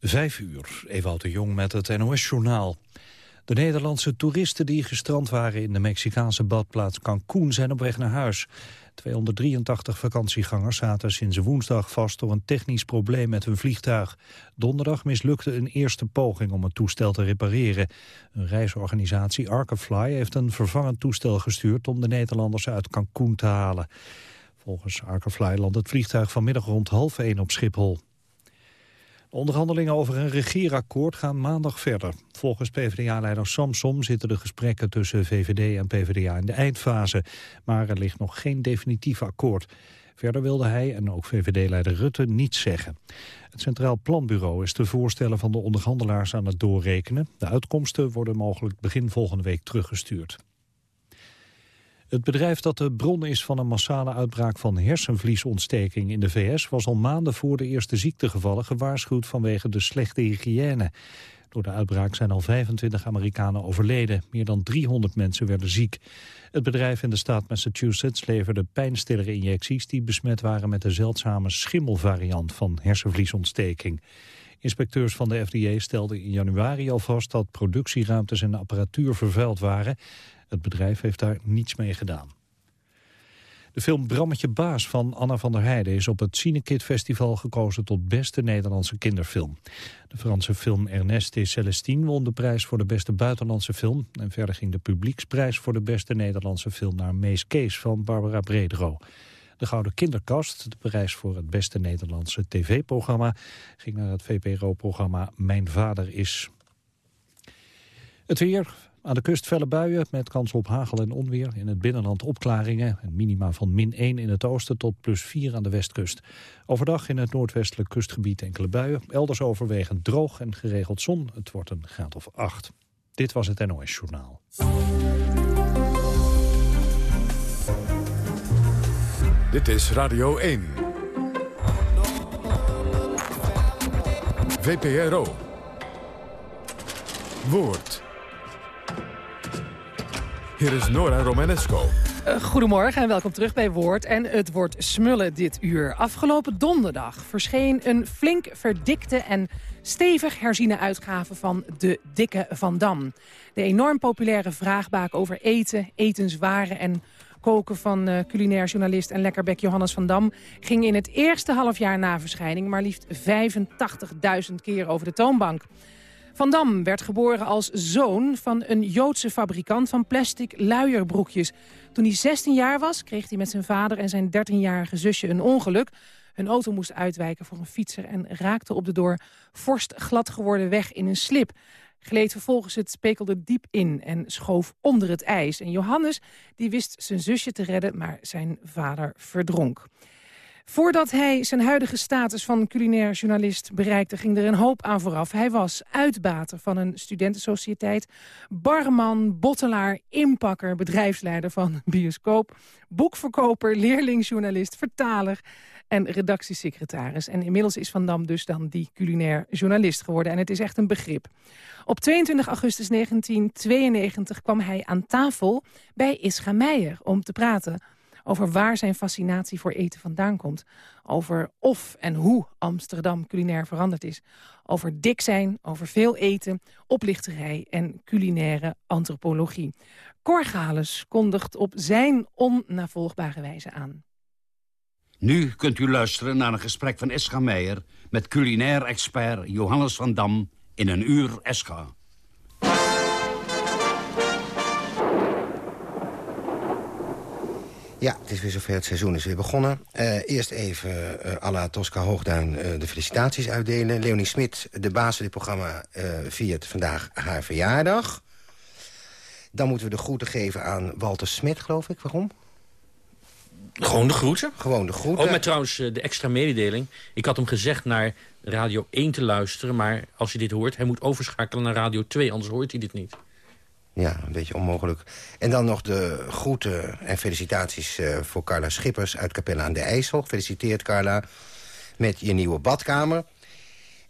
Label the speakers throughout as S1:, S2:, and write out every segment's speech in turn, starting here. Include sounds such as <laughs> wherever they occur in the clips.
S1: Vijf uur, Ewout de Jong met het NOS-journaal. De Nederlandse toeristen die gestrand waren in de Mexicaanse badplaats Cancún zijn op weg naar huis. 283 vakantiegangers zaten sinds woensdag vast door een technisch probleem met hun vliegtuig. Donderdag mislukte een eerste poging om het toestel te repareren. Een reisorganisatie Arkafly heeft een vervangend toestel gestuurd om de Nederlanders uit Cancún te halen. Volgens Arkafly landt het vliegtuig vanmiddag rond half één op Schiphol. De onderhandelingen over een regeerakkoord gaan maandag verder. Volgens PvdA-leider Samsom zitten de gesprekken tussen VVD en PvdA in de eindfase. Maar er ligt nog geen definitief akkoord. Verder wilde hij en ook VVD-leider Rutte niets zeggen. Het Centraal Planbureau is de voorstellen van de onderhandelaars aan het doorrekenen. De uitkomsten worden mogelijk begin volgende week teruggestuurd. Het bedrijf dat de bron is van een massale uitbraak van hersenvliesontsteking in de VS... was al maanden voor de eerste ziektegevallen gewaarschuwd vanwege de slechte hygiëne. Door de uitbraak zijn al 25 Amerikanen overleden. Meer dan 300 mensen werden ziek. Het bedrijf in de staat Massachusetts leverde pijnstillerinjecties... die besmet waren met de zeldzame schimmelvariant van hersenvliesontsteking. Inspecteurs van de FDA stelden in januari al vast dat productieruimtes en apparatuur vervuild waren. Het bedrijf heeft daar niets mee gedaan. De film Brammetje Baas van Anna van der Heijden is op het Cinekid Festival gekozen tot beste Nederlandse kinderfilm. De Franse film Ernest Celestine won de prijs voor de beste buitenlandse film. En verder ging de publieksprijs voor de beste Nederlandse film naar Mees Kees van Barbara Bredero. De Gouden Kinderkast, de prijs voor het beste Nederlandse tv-programma, ging naar het VPRO-programma Mijn Vader is. Het weer, aan de kust felle buien met kans op hagel en onweer. In het binnenland opklaringen. Een minima van min 1 in het oosten tot plus 4 aan de westkust. Overdag in het noordwestelijk kustgebied enkele buien. Elders overwegend droog en geregeld zon. Het wordt een graad of 8. Dit was het NOS Journaal.
S2: Dit is Radio 1. VPRO. Woord. Hier is Nora Romanesco.
S3: Uh, goedemorgen en welkom terug bij Woord. En het wordt smullen dit uur. Afgelopen donderdag verscheen een flink verdikte en stevig herziene uitgave van De Dikke Van Dam. De enorm populaire vraagbaak over eten, etenswaren en koken van uh, culinair journalist en lekkerbek Johannes van Dam... ging in het eerste halfjaar na verschijning maar liefst 85.000 keer over de toonbank. Van Dam werd geboren als zoon van een Joodse fabrikant van plastic luierbroekjes. Toen hij 16 jaar was, kreeg hij met zijn vader en zijn 13-jarige zusje een ongeluk. Hun auto moest uitwijken voor een fietser en raakte op de door vorst glad geworden weg in een slip. Gleed vervolgens het spekelde diep in en schoof onder het ijs. En Johannes die wist zijn zusje te redden, maar zijn vader verdronk. Voordat hij zijn huidige status van culinair journalist bereikte... ging er een hoop aan vooraf. Hij was uitbater van een studentensociëteit... barman, bottelaar, inpakker, bedrijfsleider van <laughs> bioscoop... boekverkoper, leerlingjournalist, vertaler en redactiesecretaris. En inmiddels is Van Dam dus dan die culinair journalist geworden. En het is echt een begrip. Op 22 augustus 1992 kwam hij aan tafel bij Ischa Meijer... om te praten over waar zijn fascinatie voor eten vandaan komt. Over of en hoe Amsterdam culinair veranderd is. Over dik zijn, over veel eten, oplichterij en culinaire antropologie. Corgalis kondigt op zijn onnavolgbare wijze aan.
S4: Nu kunt u luisteren naar een gesprek van Escha Meijer... met culinair expert Johannes van Dam in een uur Escha.
S5: Ja, het is weer zover. Het seizoen is weer begonnen. Uh, eerst even uh, à la Tosca Hoogduin uh, de felicitaties uitdelen. Leonie Smit, de baas van dit programma, viert vandaag haar verjaardag. Dan moeten we de groeten geven aan Walter Smit, geloof ik. Waarom?
S6: Gewoon de groeten.
S5: Gewoon de groeten.
S6: Ook met trouwens de extra mededeling. Ik had hem gezegd naar Radio 1 te luisteren... maar als hij dit hoort, hij moet overschakelen naar Radio 2... anders hoort hij dit niet.
S5: Ja, een beetje onmogelijk. En dan nog de groeten en felicitaties uh, voor Carla Schippers uit Capelle aan de IJssel. Gefeliciteerd Carla met je nieuwe badkamer.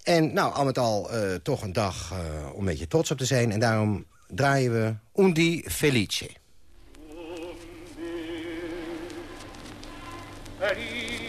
S5: En nou, al met al uh, toch een dag uh, om een beetje trots op te zijn. En daarom draaien we Undi Felice. Felice,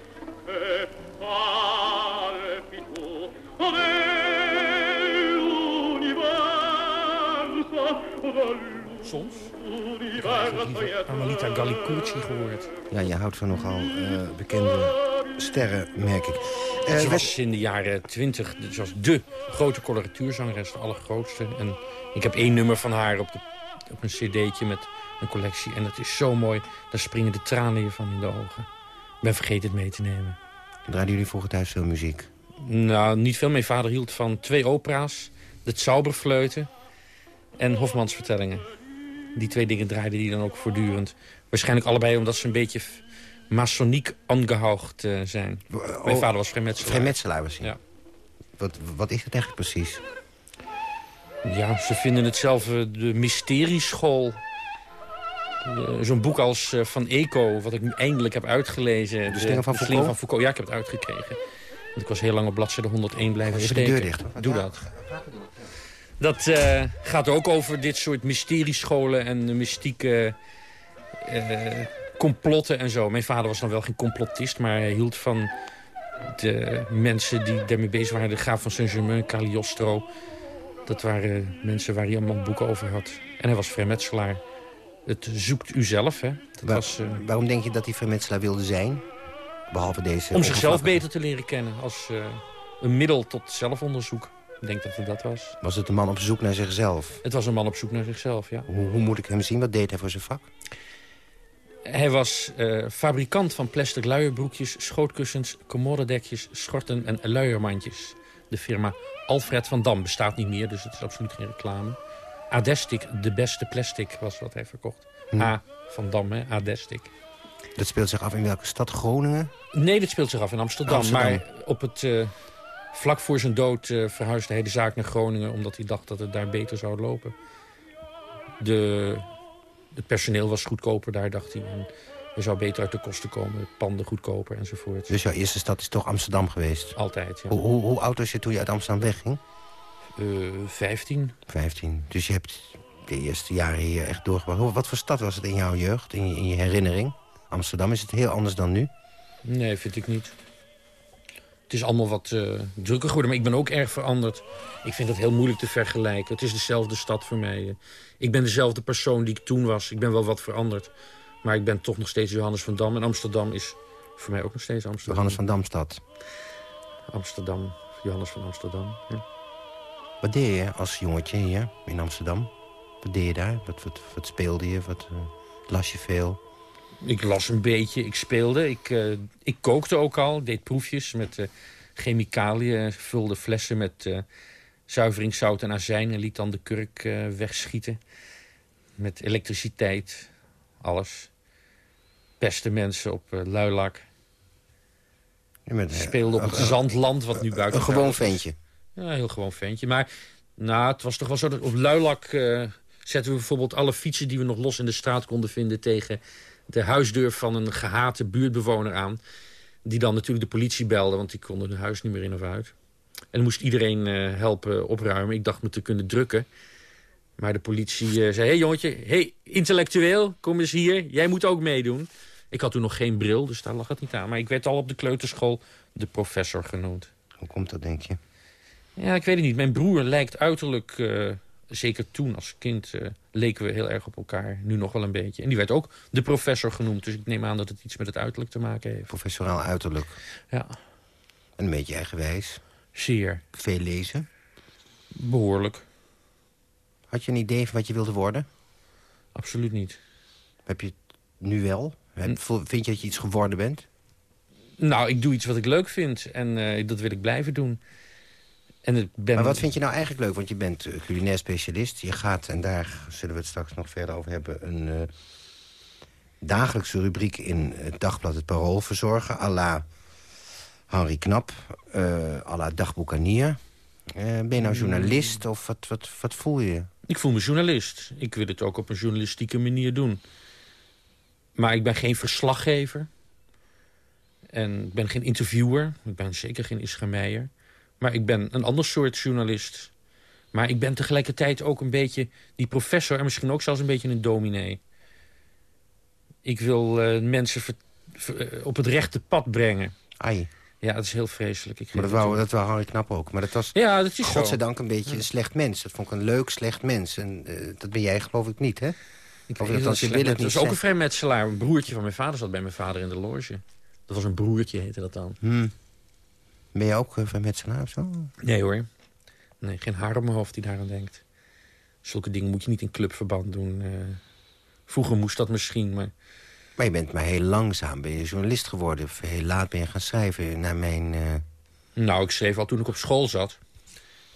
S6: soms. Amalita Gallicucci gehoord.
S5: Ja, je houdt van nogal uh, bekende sterren, merk ik.
S6: Uh, ze was in de jaren twintig, ze was dé grote coloratuurzangeres, de allergrootste. En ik heb één nummer van haar op, de, op een cd'tje met een collectie. En dat is zo mooi, daar springen de tranen je van in de ogen. Ik ben vergeten het mee te nemen.
S5: Draaiden jullie vroeger thuis veel muziek?
S6: Nou, niet veel. Mijn vader hield van twee opera's. De Zauberfleuten en Hofmans vertellingen. Die twee dingen draaiden die dan ook voortdurend. Waarschijnlijk allebei omdat ze een beetje masoniek angehaucht uh, zijn. Oh, Mijn vader was vrijmetselaar.
S5: Vrijmetselaar was hij? Ja. Wat, wat is het eigenlijk precies?
S6: Ja, ze vinden het zelf uh, de mysterieschool. Zo'n boek als uh, Van Eco, wat ik nu eindelijk heb uitgelezen.
S5: De, Slinger van, Foucault?
S6: van Foucault? Ja, ik heb het uitgekregen. Want ik was heel lang op bladzijde 101 blijven
S5: Even
S6: steken.
S5: de deur dicht.
S6: Doe dat. Dat uh, gaat ook over dit soort mysteriescholen en mystieke uh, complotten en zo. Mijn vader was dan wel geen complotist, maar hij hield van de mensen die daarmee bezig waren. De graaf van Saint-Germain, Cagliostro. Dat waren mensen waar hij allemaal boeken over had. En hij was vrijmetselaar. Het zoekt u zelf, hè. Dat
S5: Waar,
S6: was, uh,
S5: waarom denk je dat hij vrijmetselaar wilde zijn? Behalve deze...
S6: Om zichzelf beter te leren kennen als een middel tot zelfonderzoek. Ik denk dat het dat was.
S5: Was het een man op zoek naar zichzelf?
S6: Het was een man op zoek naar zichzelf, ja.
S5: Hoe, hoe moet ik hem zien? Wat deed hij voor zijn vak?
S6: Hij was uh, fabrikant van plastic luierbroekjes, schootkussens, commodedekjes, schorten en luiermandjes. De firma Alfred van Dam bestaat niet meer, dus het is absoluut geen reclame. Adestic, de beste plastic, was wat hij verkocht. Hm. A van Dam, hè, Adestic.
S5: Dat speelt zich af in welke stad? Groningen?
S6: Nee, dat speelt zich af in Amsterdam. Amsterdam. Maar op het... Uh, Vlak voor zijn dood uh, verhuisde hij de zaak naar Groningen... omdat hij dacht dat het daar beter zou lopen. De, het personeel was goedkoper daar, dacht hij. En hij zou beter uit de kosten komen, panden goedkoper enzovoort.
S5: Dus jouw eerste stad is toch Amsterdam geweest?
S6: Altijd, ja.
S5: Hoe, hoe, hoe oud was je toen je uit Amsterdam wegging?
S6: Uh, vijftien.
S5: Vijftien. Dus je hebt de eerste jaren hier echt doorgebracht. Wat voor stad was het in jouw jeugd, in je, in je herinnering? Amsterdam, is het heel anders dan nu?
S6: Nee, vind ik niet. Het is allemaal wat uh, drukker geworden, maar ik ben ook erg veranderd. Ik vind het heel moeilijk te vergelijken. Het is dezelfde stad voor mij. Ik ben dezelfde persoon die ik toen was. Ik ben wel wat veranderd. Maar ik ben toch nog steeds Johannes van Dam. En Amsterdam is voor mij ook nog steeds Amsterdam.
S5: Johannes van Damstad.
S6: Amsterdam. Johannes van Amsterdam, ja.
S5: Wat deed je als jongetje hier in Amsterdam? Wat deed je daar? Wat, wat, wat speelde je? Wat uh, las je veel?
S6: Ik las een beetje, ik speelde, ik, uh, ik kookte ook al. deed proefjes met uh, chemicaliën, vulde flessen met uh, zuiveringszout en azijn... en liet dan de kurk wegschieten. Met elektriciteit, alles. Beste mensen op luilak.
S5: Met,
S6: speelde op het zandland, wat nu buiten
S5: Een gewoon ventje?
S6: Ja, een heel gewoon ventje. Maar nou, het was toch wel zo dat op luilak... zetten we bijvoorbeeld alle fietsen die we nog los in de straat konden vinden... tegen de huisdeur van een gehate buurtbewoner aan. Die dan natuurlijk de politie belde, want die konden hun huis niet meer in of uit. En dan moest iedereen uh, helpen opruimen. Ik dacht me te kunnen drukken. Maar de politie uh, zei, hé hey, jongetje, hey, intellectueel, kom eens hier. Jij moet ook meedoen. Ik had toen nog geen bril, dus daar lag het niet aan. Maar ik werd al op de kleuterschool de professor genoemd.
S5: Hoe komt dat, denk je?
S6: Ja, ik weet het niet. Mijn broer lijkt uiterlijk... Uh, zeker toen als kind uh, leken we heel erg op elkaar. Nu nog wel een beetje. En die werd ook de professor genoemd. Dus ik neem aan dat het iets met het uiterlijk te maken heeft.
S5: Professionaal uiterlijk.
S6: Ja.
S5: En een beetje eigenwijs.
S6: Zeer.
S5: Veel lezen.
S6: Behoorlijk.
S5: Had je een idee van wat je wilde worden?
S6: Absoluut niet.
S5: Heb je het nu wel? Heb, vind je dat je iets geworden bent?
S6: Nou, ik doe iets wat ik leuk vind. En uh, dat wil ik blijven doen. En ben...
S5: Maar wat vind je nou eigenlijk leuk? Want je bent culinair specialist. Je gaat, en daar zullen we het straks nog verder over hebben... een uh, dagelijkse rubriek in het dagblad Het Parool verzorgen. à la Henri Knap, uh, à la Dagboekanier. Eh, ben je nou journalist of wat, wat, wat voel je?
S6: Ik voel me journalist. Ik wil het ook op een journalistieke manier doen. Maar ik ben geen verslaggever. En ik ben geen interviewer. Ik ben zeker geen Ischa Meijer. Maar ik ben een ander soort journalist. Maar ik ben tegelijkertijd ook een beetje die professor... en misschien ook zelfs een beetje een dominee. Ik wil eh, mensen ver- ver- eh, op het rechte pad brengen.
S5: Ai,
S6: Ja, dat is heel vreselijk. Ik
S5: maar dat wou, dat wou Harry Knap ook. Maar dat was
S6: Ja, dat is zo.
S5: godzijdank een beetje een slecht mens. Dat vond ik een leuk slecht mens. En eh, dat ben jij geloof ik niet, hè?
S6: Ik
S5: Of althans,
S6: dat
S5: je wil het niet
S6: Dat was ook een vrijmetselaar. Een broertje van mijn vader zat bij mijn vader in de loge. Dat was een broertje, heette dat dan.
S5: Hm. Ben je ook uh, van metselaar of zo?
S6: Nee hoor. Nee, geen haar op mijn hoofd die daaraan denkt. Zulke dingen moet je niet in clubverband doen. eh. vroeger moest dat misschien, maar...
S5: Maar je bent maar heel langzaam ben je journalist geworden. Of heel laat ben je gaan schrijven naar mijn... eh,
S6: Nou, ik schreef al toen ik op school zat.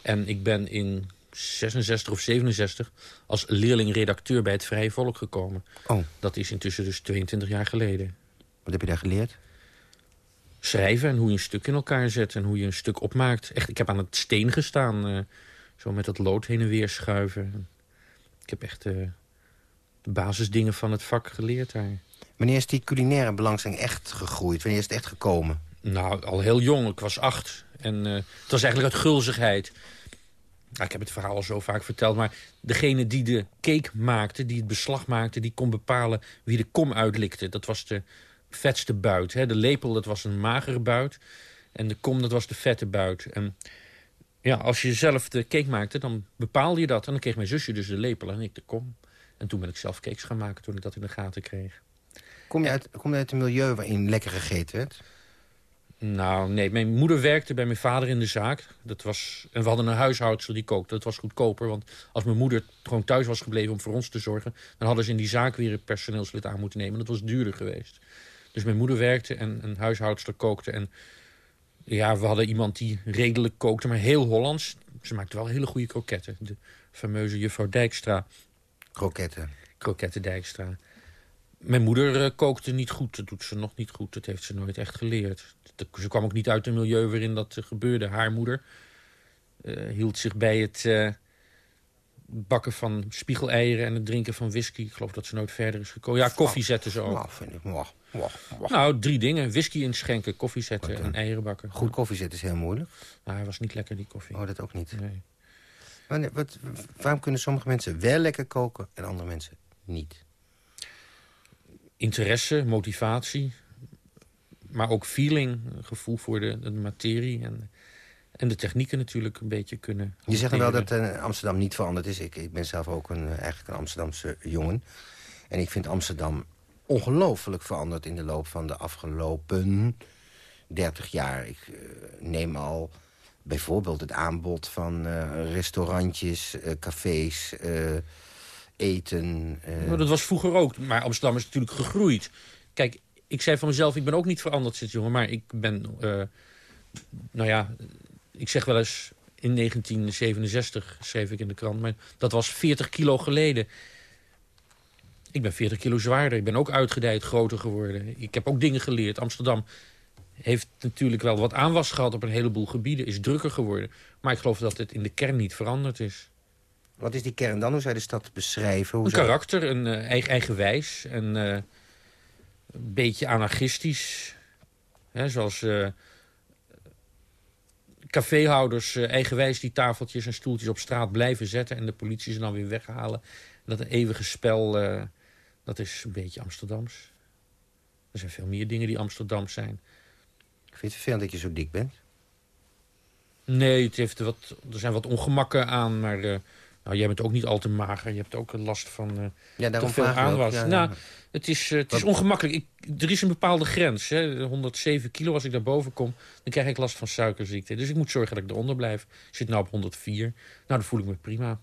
S6: En ik ben in 66 of 67 als leerling-redacteur bij het Vrije Volk gekomen.
S5: Oh,
S6: Dat is intussen dus 22 jaar geleden.
S5: wat heb je daar geleerd?
S6: Schrijven en hoe je een stuk in elkaar zet en hoe je een stuk opmaakt. Echt, ik heb aan het steen gestaan, eh, zo met het lood heen en weer schuiven. Ik heb echt eh, de basisdingen van het vak geleerd daar.
S5: Wanneer is die culinaire belangstelling echt gegroeid? Wanneer is het echt gekomen?
S6: Nou, al heel jong, ik was acht. En eh, het was eigenlijk uit gulzigheid. Nou, ik heb het verhaal al zo vaak verteld, maar degene die de cake maakte, die het beslag maakte, die kon bepalen wie de kom uitlikte. Dat was de vetste buit. Hè. De lepel, dat was een magere buit. En de kom, dat was de vette buit. En ja, als je zelf de cake maakte, dan bepaalde je dat. En dan kreeg mijn zusje dus de lepel en ik de kom. En toen ben ik zelf cakes gaan maken toen ik dat in de gaten kreeg.
S5: Kom je uit, kom je uit een milieu waarin lekker gegeten werd?
S6: Nou, nee. Mijn moeder werkte bij mijn vader in de zaak. Dat was, en we hadden een huishoudster die kookte. Dat was goedkoper, want als mijn moeder gewoon thuis was gebleven om voor ons te zorgen... dan hadden ze in die zaak weer een personeelslid aan moeten nemen. Dat was duurder geweest. Dus mijn moeder werkte en een huishoudster kookte. En ja, we hadden iemand die redelijk kookte, maar heel Hollands. Ze maakte wel hele goede kroketten. De fameuze juffrouw Dijkstra.
S5: Kroketten.
S6: Kroketten Dijkstra. Mijn moeder eh, kookte niet goed. Dat doet ze nog niet goed. Dat heeft ze nooit echt geleerd. Ze kwam ook niet uit een milieu waarin dat eh, gebeurde. Haar moeder eh, hield zich bij het bakken van spiegeleieren en het drinken van whisky. Ik geloof dat ze nooit verder is gekomen. Ja, koffie zetten ze ook.
S5: Nou, vind ik... mwah, mwah.
S6: Nou, drie dingen. Whisky inschenken, koffie zetten en eieren bakken.
S5: Goed koffie zetten is heel moeilijk.
S6: Nou, hij was niet lekker, die koffie.
S5: Oh, dat ook niet.
S6: Nee.
S5: Wat, waarom kunnen sommige mensen wel lekker koken en andere mensen niet?
S6: interesse, motivatie. Maar ook feeling, gevoel voor de, de materie. En, en de technieken natuurlijk een beetje kunnen
S5: Je zegt wel dat eh, Amsterdam niet veranderd is. Ik, ik ben zelf ook een, eh, eigenlijk een Amsterdamse jongen. En ik vind Amsterdam ongelooflijk veranderd in de loop van de afgelopen 30 jaar. Ik eh, neem al bijvoorbeeld het aanbod van restaurantjes, cafés, eten.
S6: Nou, dat was vroeger ook, maar Amsterdam is natuurlijk gegroeid. Kijk, ik zei van mezelf, ik ben ook niet veranderd sinds jongen. Maar ik ben, nou ja, ik zeg wel eens... In 1967 schreef ik in de krant, maar dat was 40 kilo geleden. Ik ben 40 kilo zwaarder. Ik ben ook uitgedijd, groter geworden. Ik heb ook dingen geleerd. Amsterdam heeft natuurlijk wel wat aanwas gehad op een heleboel gebieden. Is drukker geworden. Maar ik geloof dat het in de kern niet veranderd is.
S5: Wat is die kern dan? Hoe zou je de stad beschrijven? Hoe
S6: Een
S5: zou-
S6: karakter, een eh, eigen, eigenwijs en eh, een beetje anarchistisch. Hè, zoals eh, caféhouders eh, eigenwijs die tafeltjes en stoeltjes op straat blijven zetten... en de politie ze dan weer weghalen. Dat een eeuwige spel, eh, dat is een beetje Amsterdams. Er zijn veel meer dingen die Amsterdams zijn.
S5: Ik vind het vervelend dat je zo dik bent.
S6: Nee, het heeft wat, er zijn wat ongemakken aan, maar... nou, jij bent ook niet al te mager. Je hebt ook last van... eh,
S5: Ja, daarom
S6: te veel aanwas.
S5: Ja,
S6: nou, het is, eh, het is ongemakkelijk. Ik, er is een bepaalde grens. Hè. 107 kilo, als ik daarboven kom, dan krijg ik last van suikerziekte. Dus ik moet zorgen dat ik eronder blijf. Ik zit nu op 104. Nou, dan voel ik me prima.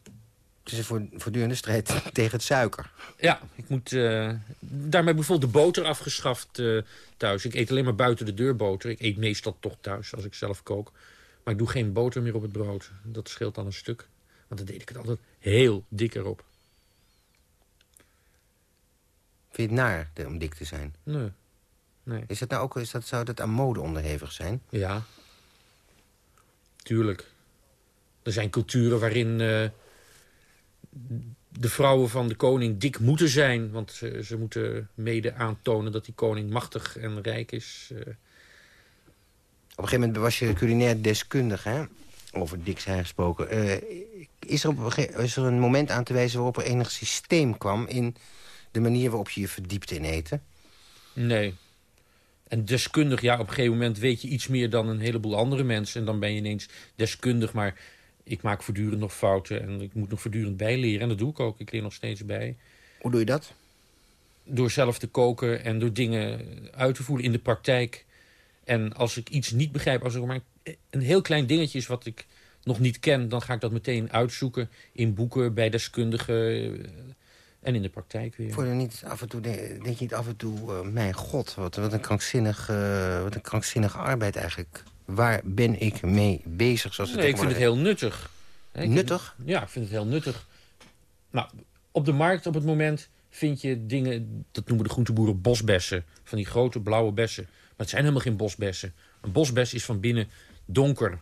S5: Het is een voort- voortdurende strijd <laughs> tegen het suiker.
S6: Ja, ik moet... eh daarmee bijvoorbeeld de boter afgeschaft thuis. Ik eet alleen maar buiten de deur boter. Ik eet meestal toch thuis als ik zelf kook. Maar ik doe geen boter meer op het brood. Dat scheelt dan een stuk. Want dan deed ik het altijd heel dik erop.
S5: Vind je het naar om dik te zijn?
S6: Nee. Nee.
S5: Is dat nou ook, is dat, zou dat aan mode onderhevig zijn?
S6: Ja. Tuurlijk. Er zijn culturen waarin eh, de vrouwen van de koning dik moeten zijn. Want ze, ze moeten mede aantonen dat die koning machtig en rijk is. Eh,
S5: Op een gegeven moment was je culinair deskundig, hè? Over dik zijn gesproken. Eh, is, er op is er een moment aan te wijzen waarop er enig systeem kwam... in de manier waarop je je verdiepte in eten?
S6: Nee. En deskundig, ja, op een gegeven moment weet je iets meer dan een heleboel andere mensen. En dan ben je ineens deskundig, maar ik maak voortdurend nog fouten. En ik moet nog voortdurend bijleren. En dat doe ik ook. Ik leer nog steeds bij.
S5: Hoe doe je dat?
S6: Door zelf te koken en door dingen uit te voeren in de praktijk. En als ik iets niet begrijp, als er maar een heel klein dingetje is wat ik nog niet ken... dan ga ik dat meteen uitzoeken in boeken, bij deskundigen eh, en in de praktijk weer.
S5: Voor je niet af en toe, denk je niet af en toe... eh, mijn god, wat, wat, een krankzinnig, eh, wat een krankzinnige arbeid eigenlijk. Waar ben ik mee bezig? Zoals
S6: Nee, ik vind het heel nuttig. Ik-
S5: Nuttig?
S6: Ja, ik vind het heel nuttig. Nou, op de markt op het moment vind je dingen... dat noemen de groenteboeren bosbessen. Van die grote blauwe bessen. Maar het zijn helemaal geen bosbessen. Een bosbes is van binnen donker.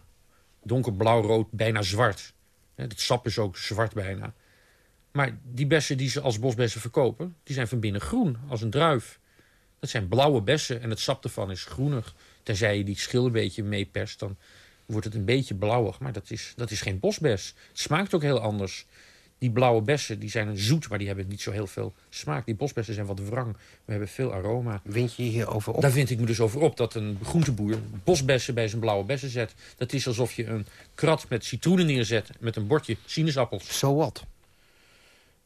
S6: Donkerblauw, rood, bijna zwart. Het sap is ook zwart bijna. Maar die bessen die ze als bosbessen verkopen... die zijn van binnen groen, als een druif. Dat zijn blauwe bessen en het sap ervan is groenig. Tenzij je die schil een beetje meeperst, dan wordt het een beetje blauwig. Maar dat is, dat is geen bosbes. Het smaakt ook heel anders. Die blauwe bessen die zijn zoet, maar die hebben niet zo heel veel smaak. Die bosbessen zijn wat wrang. We hebben veel aroma.
S5: Wind je hierover op?
S6: Daar vind ik me dus over op dat een groenteboer bosbessen bij zijn blauwe bessen zet. Dat is alsof je een krat met citroenen neerzet met een bordje sinaasappels.
S5: Zo wat.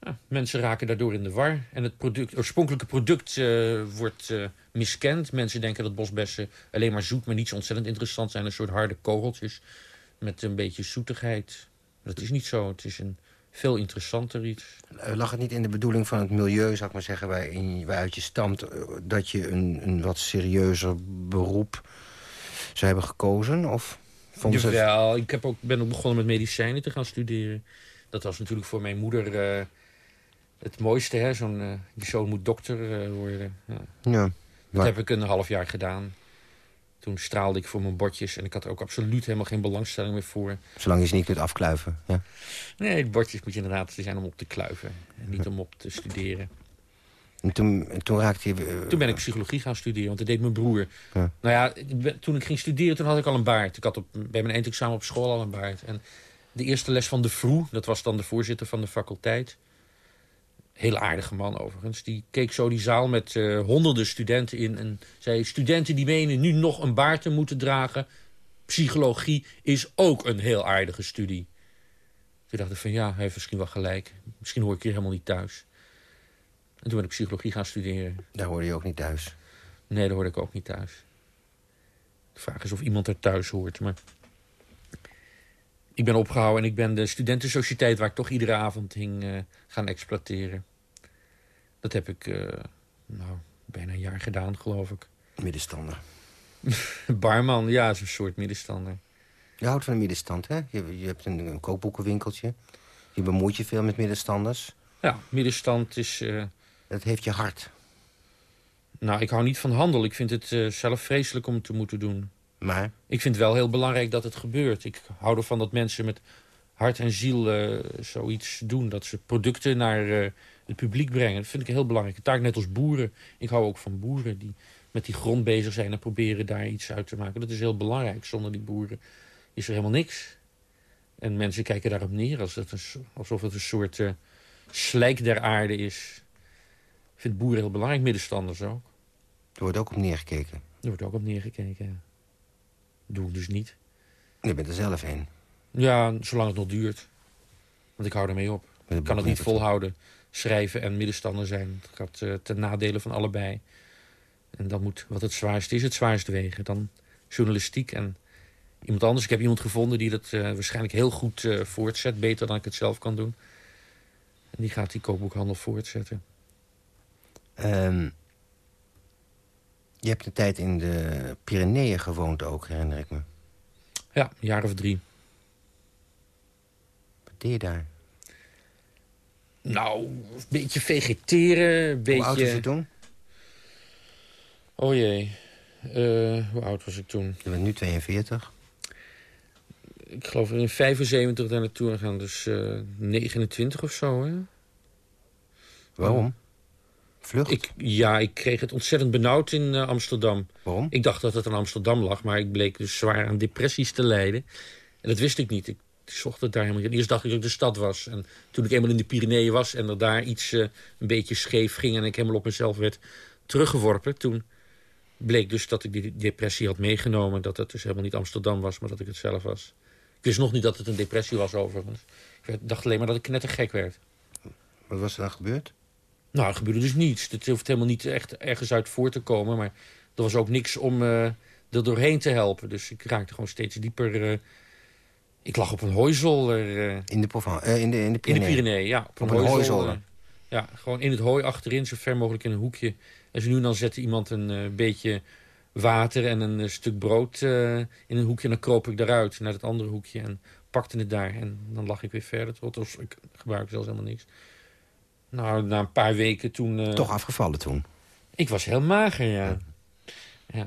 S6: Ja, mensen raken daardoor in de war. En het product, oorspronkelijke product eh, wordt eh, miskend. Mensen denken dat bosbessen alleen maar zoet, maar niet zo ontzettend interessant zijn. Een soort harde kogeltjes met een beetje zoetigheid. Dat is niet zo. Het is een veel interessanter iets.
S5: Eh, Lag het niet in de bedoeling van het milieu, zou ik maar zeggen... waarin, waaruit je stamt, eh, dat je een, een wat serieuzer beroep zou hebben gekozen? Of vond het...
S6: Jawel, ik heb ook, ben ook begonnen met medicijnen te gaan studeren. Dat was natuurlijk voor mijn moeder eh, het mooiste. hè. Zo'n je zoon moet dokter worden. Ja.
S5: Ja.
S6: Dat heb ik een half jaar gedaan. Toen straalde ik voor mijn bordjes en ik had er ook absoluut helemaal geen belangstelling meer voor.
S5: Zolang je ze niet kunt afkluiven. Ja.
S6: Nee, bordjes moet je inderdaad, die zijn om op te kluiven. En niet om op te studeren.
S5: En toen, en toen raakte je... eh,
S6: Toen ben ik psychologie gaan studeren, want dat deed mijn broer.
S5: Ja.
S6: Nou ja, toen ik ging studeren, toen had ik al een baard. Ik had op, bij mijn eindexamen op school al een baard. En de eerste les van de Vroe, dat was dan de voorzitter van de faculteit. Heel aardige man overigens. Die keek zo die zaal met eh, honderden studenten in. En zei, studenten die menen nu nog een baard te moeten dragen. Psychologie is ook een heel aardige studie. Toen dacht ik van ja, hij heeft misschien wel gelijk. Misschien hoor ik hier helemaal niet thuis. En toen ben ik psychologie gaan studeren.
S5: Daar hoorde je ook niet thuis.
S6: Nee, daar hoorde ik ook niet thuis. De vraag is of iemand er thuis hoort. Maar ik ben opgehouden en ik ben de studentensociëteit... waar ik toch iedere avond hing eh, gaan exploiteren. Dat heb ik eh, nou, bijna een jaar gedaan, geloof ik.
S5: Middenstander. <laughs>
S6: Barman, ja, is een soort middenstander.
S5: Je houdt van de middenstand, hè? Je, je hebt een, een kookboekenwinkeltje. Je bemoeit je veel met middenstanders.
S6: Ja, middenstand is... eh,
S5: Dat heeft je hart.
S6: nou, ik hou niet van handel. Ik vind het zelf vreselijk om het te moeten doen.
S5: Maar
S6: Ik vind het wel heel belangrijk dat het gebeurt. Ik hou ervan dat mensen met hart en ziel eh, zoiets doen. Dat ze producten naar eh, het publiek brengen. Dat vind ik een heel belangrijke taak. Net als boeren. Ik hou ook van boeren die met die grond bezig zijn... en proberen daar iets uit te maken. Dat is heel belangrijk. Zonder die boeren is er helemaal niks. En mensen kijken daarop neer als een, so- alsof het een soort eh, slijk der aarde is. Ik vind boeren heel belangrijk. Middenstanders ook.
S5: er wordt ook op neergekeken.
S6: Er wordt ook op neergekeken. ja. Doe ik dus niet.
S5: Je bent er zelf een.
S6: Ja, zolang het nog duurt. Want ik hou ermee op. Ik kan het niet volhouden. Schrijven en middenstander zijn. Het gaat eh, ten nadele van allebei. En dan moet wat het zwaarste is, het zwaarste wegen. Dan journalistiek en iemand anders. Ik heb iemand gevonden die dat eh, waarschijnlijk heel goed eh, voortzet. Beter dan ik het zelf kan doen. En die gaat die kookboekhandel voortzetten.
S5: Ehm, je hebt een tijd in de Pyreneeën gewoond ook, herinner ik me.
S6: Ja, een jaar of drie.
S5: Wat deed je daar?
S6: Nou, een beetje vegeteren. Een beetje...
S5: Hoe oud was je toen?
S6: Oh jee. Eh, hoe oud was ik toen?
S5: Je bent nu 42.
S6: ik geloof in 75 daar naartoe gegaan. Dus eh 29 of zo, hè?
S5: Waarom? Vlucht?
S6: Ik, ja, ik kreeg het ontzettend benauwd in eh, Amsterdam.
S5: Waarom?
S6: Ik dacht dat het aan Amsterdam lag, maar ik bleek dus zwaar aan depressies te lijden. En dat wist ik niet. Ik zocht het daar helemaal niet. Eerst dacht ik dat ik de stad was. En toen ik eenmaal in de Pyreneeën was en er daar iets eh, een beetje scheef ging... en ik helemaal op mezelf werd teruggeworpen... toen bleek dus dat ik die depressie had meegenomen. Dat het dus helemaal niet Amsterdam was, maar dat ik het zelf was. Ik wist nog niet dat het een depressie was overigens. Ik dacht alleen maar dat ik knettergek werd.
S5: Wat was er dan gebeurd?
S6: Nou, er gebeurde dus niets. Het hoeft helemaal niet echt ergens uit voor te komen. Maar er was ook niks om eh, er doorheen te helpen. Dus ik raakte gewoon steeds dieper. eh, ik lag op een hooizolder. eh,
S5: In de, Provence, in de, in de
S6: in de
S5: Pyreneeën?
S6: Pyreneeën, ja. Op een,
S5: Op een
S6: hooizolder.
S5: hooizolder.
S6: Ja, gewoon in het hooi achterin, zo ver mogelijk in een hoekje. En zo nu en dan zette iemand een beetje water en een stuk brood in een hoekje. En dan kroop ik daaruit naar het andere hoekje en pakte het daar. En dan lag ik weer verder. Tot, of, ik gebruikte zelfs helemaal niks. Nou, na een paar weken toen... eh,
S5: Toch afgevallen toen?
S6: ik was heel mager, ja. ja.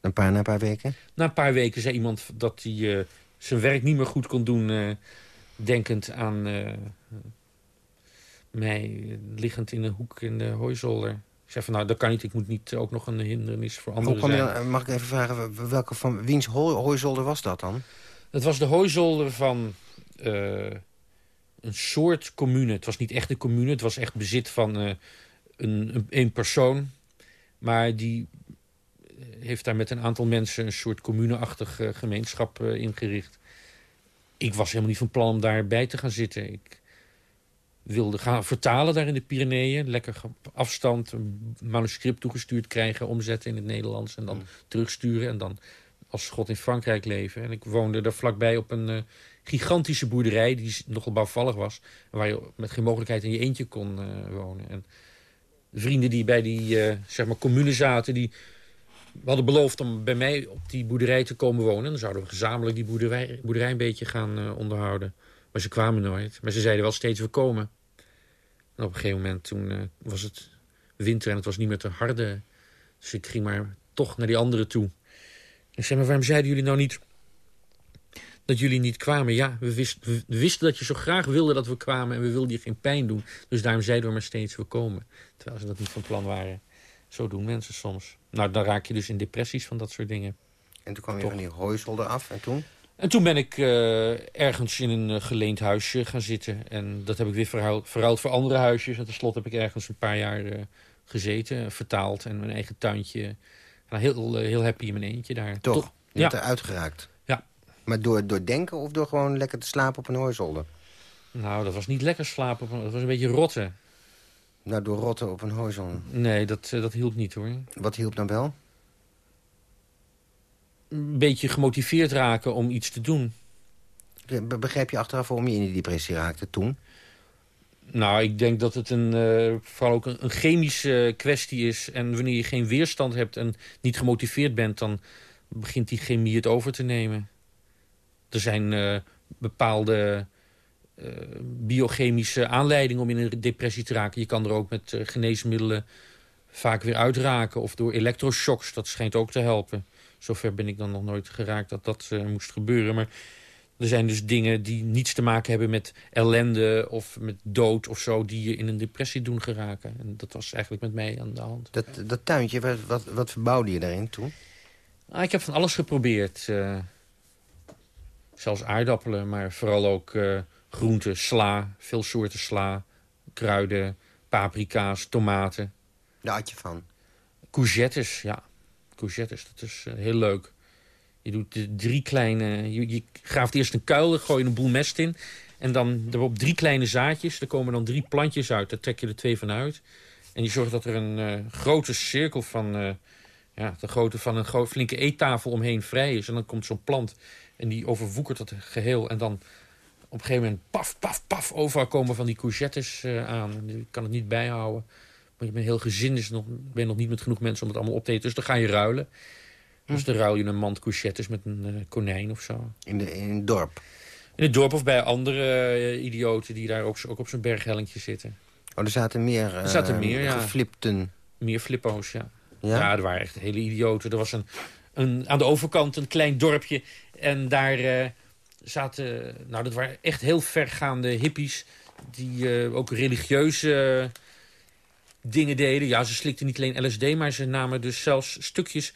S5: Een paar, na een paar weken?
S6: Na een paar weken zei iemand dat hij eh, zijn werk niet meer goed kon doen... eh, denkend aan mij liggend in een hoek in de hooizolder. Ik zei van, nou, dat kan niet. Ik moet niet ook nog een hindernis voor anderen zijn.
S5: mag ik even vragen, welke van, wiens hooi- hooizolder was dat dan?
S6: Het was de hooizolder van een soort commune. Het was niet echt een commune. Het was echt bezit van eh, een, een, een persoon. Maar die eh, heeft daar met een aantal mensen... een soort communeachtig eh, gemeenschap ingericht. Ik was helemaal niet van plan om daarbij te gaan zitten. Ik wilde gaan vertalen daar in de Pyreneeën. Lekker op afstand een manuscript toegestuurd krijgen... omzetten in het Nederlands en dan terugsturen... en dan als god in Frankrijk leven. En ik woonde daar vlakbij op een gigantische boerderij... die nogal bouwvallig was. Waar je met geen mogelijkheid in je eentje kon eh, wonen. En de vrienden die bij die eh, zeg maar commune zaten... die hadden beloofd om bij mij op die boerderij te komen wonen. En dan zouden we gezamenlijk die boerderij, boerderij een beetje gaan eh, onderhouden. Maar ze kwamen nooit. Maar ze zeiden wel steeds, we komen. En op een gegeven moment toen was het winter en het was niet meer te harde. Dus ik ging maar toch naar die anderen toe. Ik zei, maar waarom zeiden jullie nou niet dat jullie niet kwamen? Ja, we, wist- we wisten dat je zo graag wilde dat we kwamen... en we wilden je geen pijn doen. Dus daarom zeiden we maar steeds, we komen. Terwijl ze dat niet van plan waren. Zo doen mensen soms. Nou, dan raak je dus in depressies van dat soort dingen.
S5: En toen kwam je
S6: Toch.
S5: van die hooizolder af en toen?
S6: En toen ben ik eh, ergens in een eh, geleend huisje gaan zitten. En dat heb ik weer verhuild, verruild voor andere huisjes. En tenslotte heb ik ergens een paar jaar eh, gezeten, vertaald... en mijn eigen tuintje. Nou, heel, heel happy in mijn eentje daar.
S5: Toch?
S6: Tot-
S5: Je
S6: ja.
S5: bent eruit geraakt? Maar door, door denken of door gewoon lekker te slapen op een hooizolder?
S6: Nou, dat was niet lekker slapen. Dat was een beetje rotten.
S5: Nou, door rotten op een hooizolder.
S6: Nee, dat, eh, dat hielp niet hoor.
S5: Wat hielp dan wel?
S6: Een beetje gemotiveerd raken om iets te doen.
S5: Be- Begrijp je achteraf waarom je in die depressie raakte toen?
S6: Nou, ik denk dat het een, eh, vooral ook een, een chemische kwestie is. En wanneer je geen weerstand hebt en niet gemotiveerd bent... dan begint die chemie het over te nemen. Er zijn eh, bepaalde eh, biochemische aanleidingen om in een depressie te raken. Je kan er ook met eh, geneesmiddelen vaak weer uitraken. Of door elektroshocks, dat schijnt ook te helpen. Zover ben ik dan nog nooit geraakt dat dat moest gebeuren. Maar er zijn dus dingen die niets te maken hebben met ellende of met dood of zo... die je in een depressie doen geraken. En dat was eigenlijk met mij aan de hand.
S5: Dat, dat tuintje, wat, wat, wat verbouwde je daarin toen?
S6: Ah, ik heb van alles geprobeerd. Zelfs aardappelen, maar vooral ook eh, groenten, sla, veel soorten sla, kruiden, paprika's, tomaten.
S5: Daar had je van.
S6: Courgettes, ja. Courgettes, dat is eh, heel leuk. Je doet drie kleine... Je, je graaft eerst een kuil, gooi je een boel mest in. En dan erop drie kleine zaadjes. Er komen dan drie plantjes uit. Daar trek je er twee van uit. En je zorgt dat er een eh, grote cirkel van... ja, de grootte van een flinke eettafel omheen vrij is. En dan komt zo'n plant en die overwoekert dat geheel. En dan op een gegeven moment paf, paf, paf... overal komen van die courgettes eh, aan. Je kan het niet bijhouden. Maar je bent heel gezin, dus nog, ben je nog niet met genoeg mensen om het allemaal op te eten. Dus dan ga je ruilen. Dus dan ruil je een mand courgettes met een eh, konijn of zo.
S5: In, de, in het dorp.
S6: In het dorp of bij andere eh, idioten die daar ook, ook op zo'n berghellingje zitten.
S5: Oh, er zaten meer,
S6: Er zaten meer, ja.
S5: geflipten.
S6: Meer flippo's, ja.
S5: Ja?
S6: Ja, er waren echt hele idioten. Er was een, een, aan de overkant een klein dorpje. En daar eh, zaten... Nou, dat waren echt heel vergaande hippies... die eh, ook religieuze dingen deden. Ja, ze slikten niet alleen LSD, maar ze namen dus zelfs stukjes...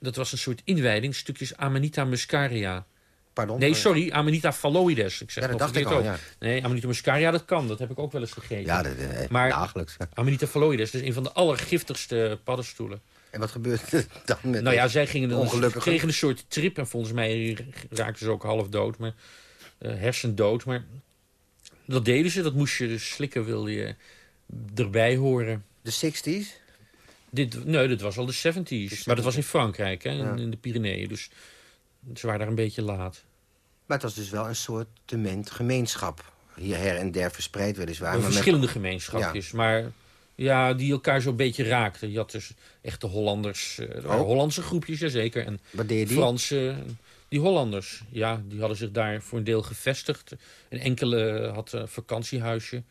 S6: Dat was een soort inwijding, stukjes Amanita muscaria.
S5: Pardon?
S6: Nee, sorry, Amanita phalloides. Ik zeg
S5: Ja, dat dacht ik al,
S6: ook.
S5: ja.
S6: Nee, Amanita muscaria, dat kan. Dat heb ik ook wel eens gegeten.
S5: Ja, dat, eh,
S6: Maar-
S5: dagelijks.
S6: Amanita phalloides, dus een van de allergiftigste paddenstoelen.
S5: En wat gebeurt er <laughs> dan met
S6: Nou ja, zij gingen
S5: ongelukkigen?
S6: kregen een soort trip. En volgens mij raakten ze ook half dood. Maar, eh, hersendood. Maar dat deden ze. Dat moest je dus slikken, wil je erbij horen.
S5: de 60s?
S6: Dit, nee, dit was al de 70s. Maar dat was in Frankrijk, hè, in,
S5: Ja.
S6: in de Pyreneeën. Dus ze waren daar een beetje laat.
S5: Maar het was dus wel een soort gemeenschap. Hier her en der verspreid weliswaar. maar met-
S6: verschillende gemeenschapjes. Maar ja, die elkaar zo'n beetje raakten. Je had dus echt de Hollanders. eh,
S5: Oh.
S6: Hollandse groepjes, jazeker. En
S5: Wat deed die?
S6: Franse, die Hollanders, ja, die hadden zich daar voor een deel gevestigd. Een enkele had een vakantiehuisje.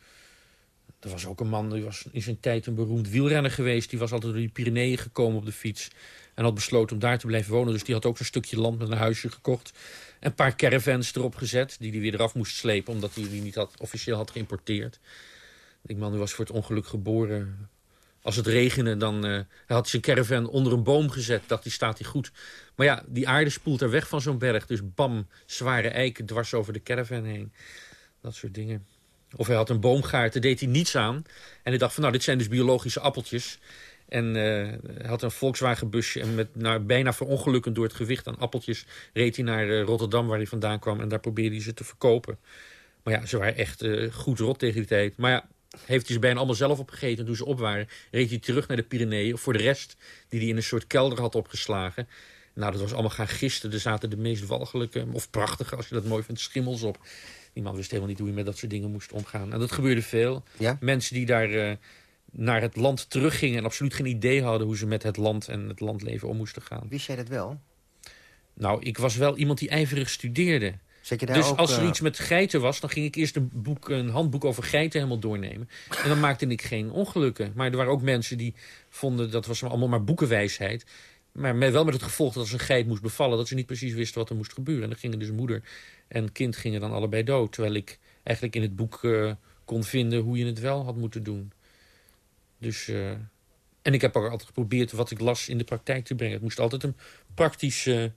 S6: Er was ook een man, die was in zijn tijd een beroemd wielrenner geweest. Die was altijd door die Pyreneeën gekomen op de fiets. En had besloten om daar te blijven wonen. Dus die had ook zo'n stukje land met een huisje gekocht. En een paar caravans erop gezet, die hij weer eraf moest slepen... omdat hij die niet had, officieel had geïmporteerd. Die man die was voor het ongeluk geboren. Als het regende, dan eh, hij had zijn caravan onder een boom gezet. Dacht hij, staat hij goed. Maar ja, die aarde spoelt er weg van zo'n berg. Dus bam, zware eiken dwars over de caravan heen. Dat soort dingen. Of hij had een boomgaard, daar deed hij niets aan. En hij dacht van, nou, dit zijn dus biologische appeltjes. En eh, hij had een Volkswagen-busje. En met nou, bijna verongelukkend door het gewicht aan appeltjes... reed hij naar eh, Rotterdam, waar hij vandaan kwam. En daar probeerde hij ze te verkopen. Maar ja, ze waren echt goed rot tegen die tijd. Maar ja, heeft hij ze bijna allemaal zelf opgegeten. En toen ze op waren, reed hij terug naar de Pyreneeën... voor de rest die hij in een soort kelder had opgeslagen. Nou, dat was allemaal gaan gisten. Er zaten de meest walgelijke, of prachtige, als je dat mooi vindt, schimmels op. Die man wist helemaal niet hoe je met dat soort dingen moest omgaan. En dat gebeurde veel.
S5: Ja?
S6: Mensen die daar eh, naar het land teruggingen... en absoluut geen idee hadden hoe ze met het land en het landleven om moesten gaan.
S5: Wist jij dat wel?
S6: Nou, ik was wel iemand die ijverig studeerde.
S5: Zet je daar
S6: Dus
S5: ook,
S6: als er
S5: eh,
S6: iets met geiten was, dan ging ik eerst een, boek, een handboek over geiten helemaal doornemen. En dan maakte ik geen ongelukken. Maar er waren ook mensen die vonden dat was allemaal maar boekenwijsheid. Maar met, wel met het gevolg dat als een geit moest bevallen, dat ze niet precies wisten wat er moest gebeuren. En dan gingen dus moeder en kind gingen dan allebei dood. Terwijl ik eigenlijk in het boek eh, kon vinden hoe je het wel had moeten doen. Dus, eh, en ik heb ook altijd geprobeerd wat ik las in de praktijk te brengen. Het moest altijd een praktische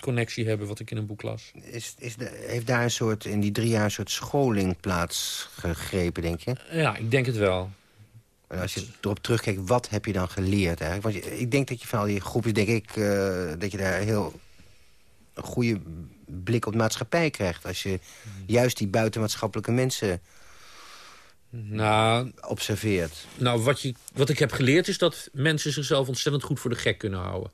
S6: connectie hebben wat ik in een boek las.
S5: Is, is de, heeft daar een soort, in die drie jaar een soort scholing plaats gegrepen, denk je?
S6: Ja, ik denk het wel.
S5: En als je erop terugkijkt, wat heb je dan geleerd eigenlijk? Want je- ik denk dat je van al die groepjes, denk ik, eh, dat je daar heel een goede blik op de maatschappij krijgt. Als je juist die buitenmaatschappelijke mensen
S6: Nou,
S5: observeert.
S6: nou wat, je, wat ik heb geleerd is dat mensen zichzelf ontzettend goed voor de gek kunnen houden.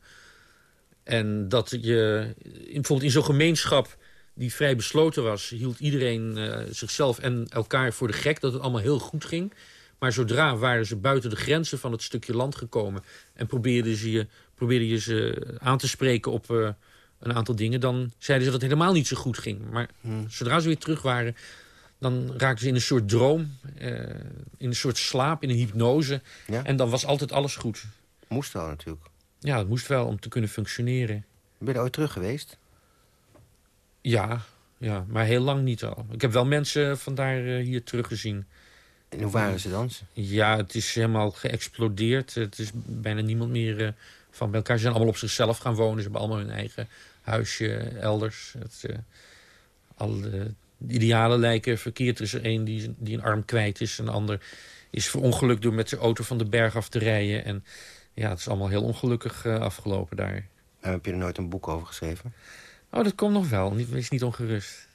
S6: En dat je, bijvoorbeeld in zo'n gemeenschap die vrij besloten was... hield iedereen eh, zichzelf en elkaar voor de gek, dat het allemaal heel goed ging. Maar zodra waren ze buiten de grenzen van het stukje land gekomen... en probeerden, ze je, probeerden je ze aan te spreken op eh, een aantal dingen... dan zeiden ze dat het helemaal niet zo goed ging. Maar zodra ze weer terug waren, dan raakten ze in een soort droom... eh, in een soort slaap, in een hypnose.
S5: Ja?
S6: En dan was altijd alles goed.
S5: Moest wel natuurlijk.
S6: Ja, het moest wel om te kunnen functioneren.
S5: Ben je er ooit terug geweest?
S6: Ja, ja, maar heel lang niet al. Ik heb wel mensen vandaar eh, hier teruggezien.
S5: En hoe waren ze dan?
S6: Ja, het is helemaal geëxplodeerd. Het is bijna niemand meer eh, van bij elkaar. Ze zijn allemaal op zichzelf gaan wonen. Ze hebben allemaal hun eigen huisje elders. Het, eh, alle idealen lijken verkeerd. Er is er een die, die een arm kwijt is. Een ander is verongelukt door met zijn auto van de berg af te rijden. En ja, het is allemaal heel ongelukkig eh, afgelopen daar.
S5: En heb je er nooit een boek over geschreven?
S6: Oh, dat komt nog wel. Niet- Wees niet ongerust.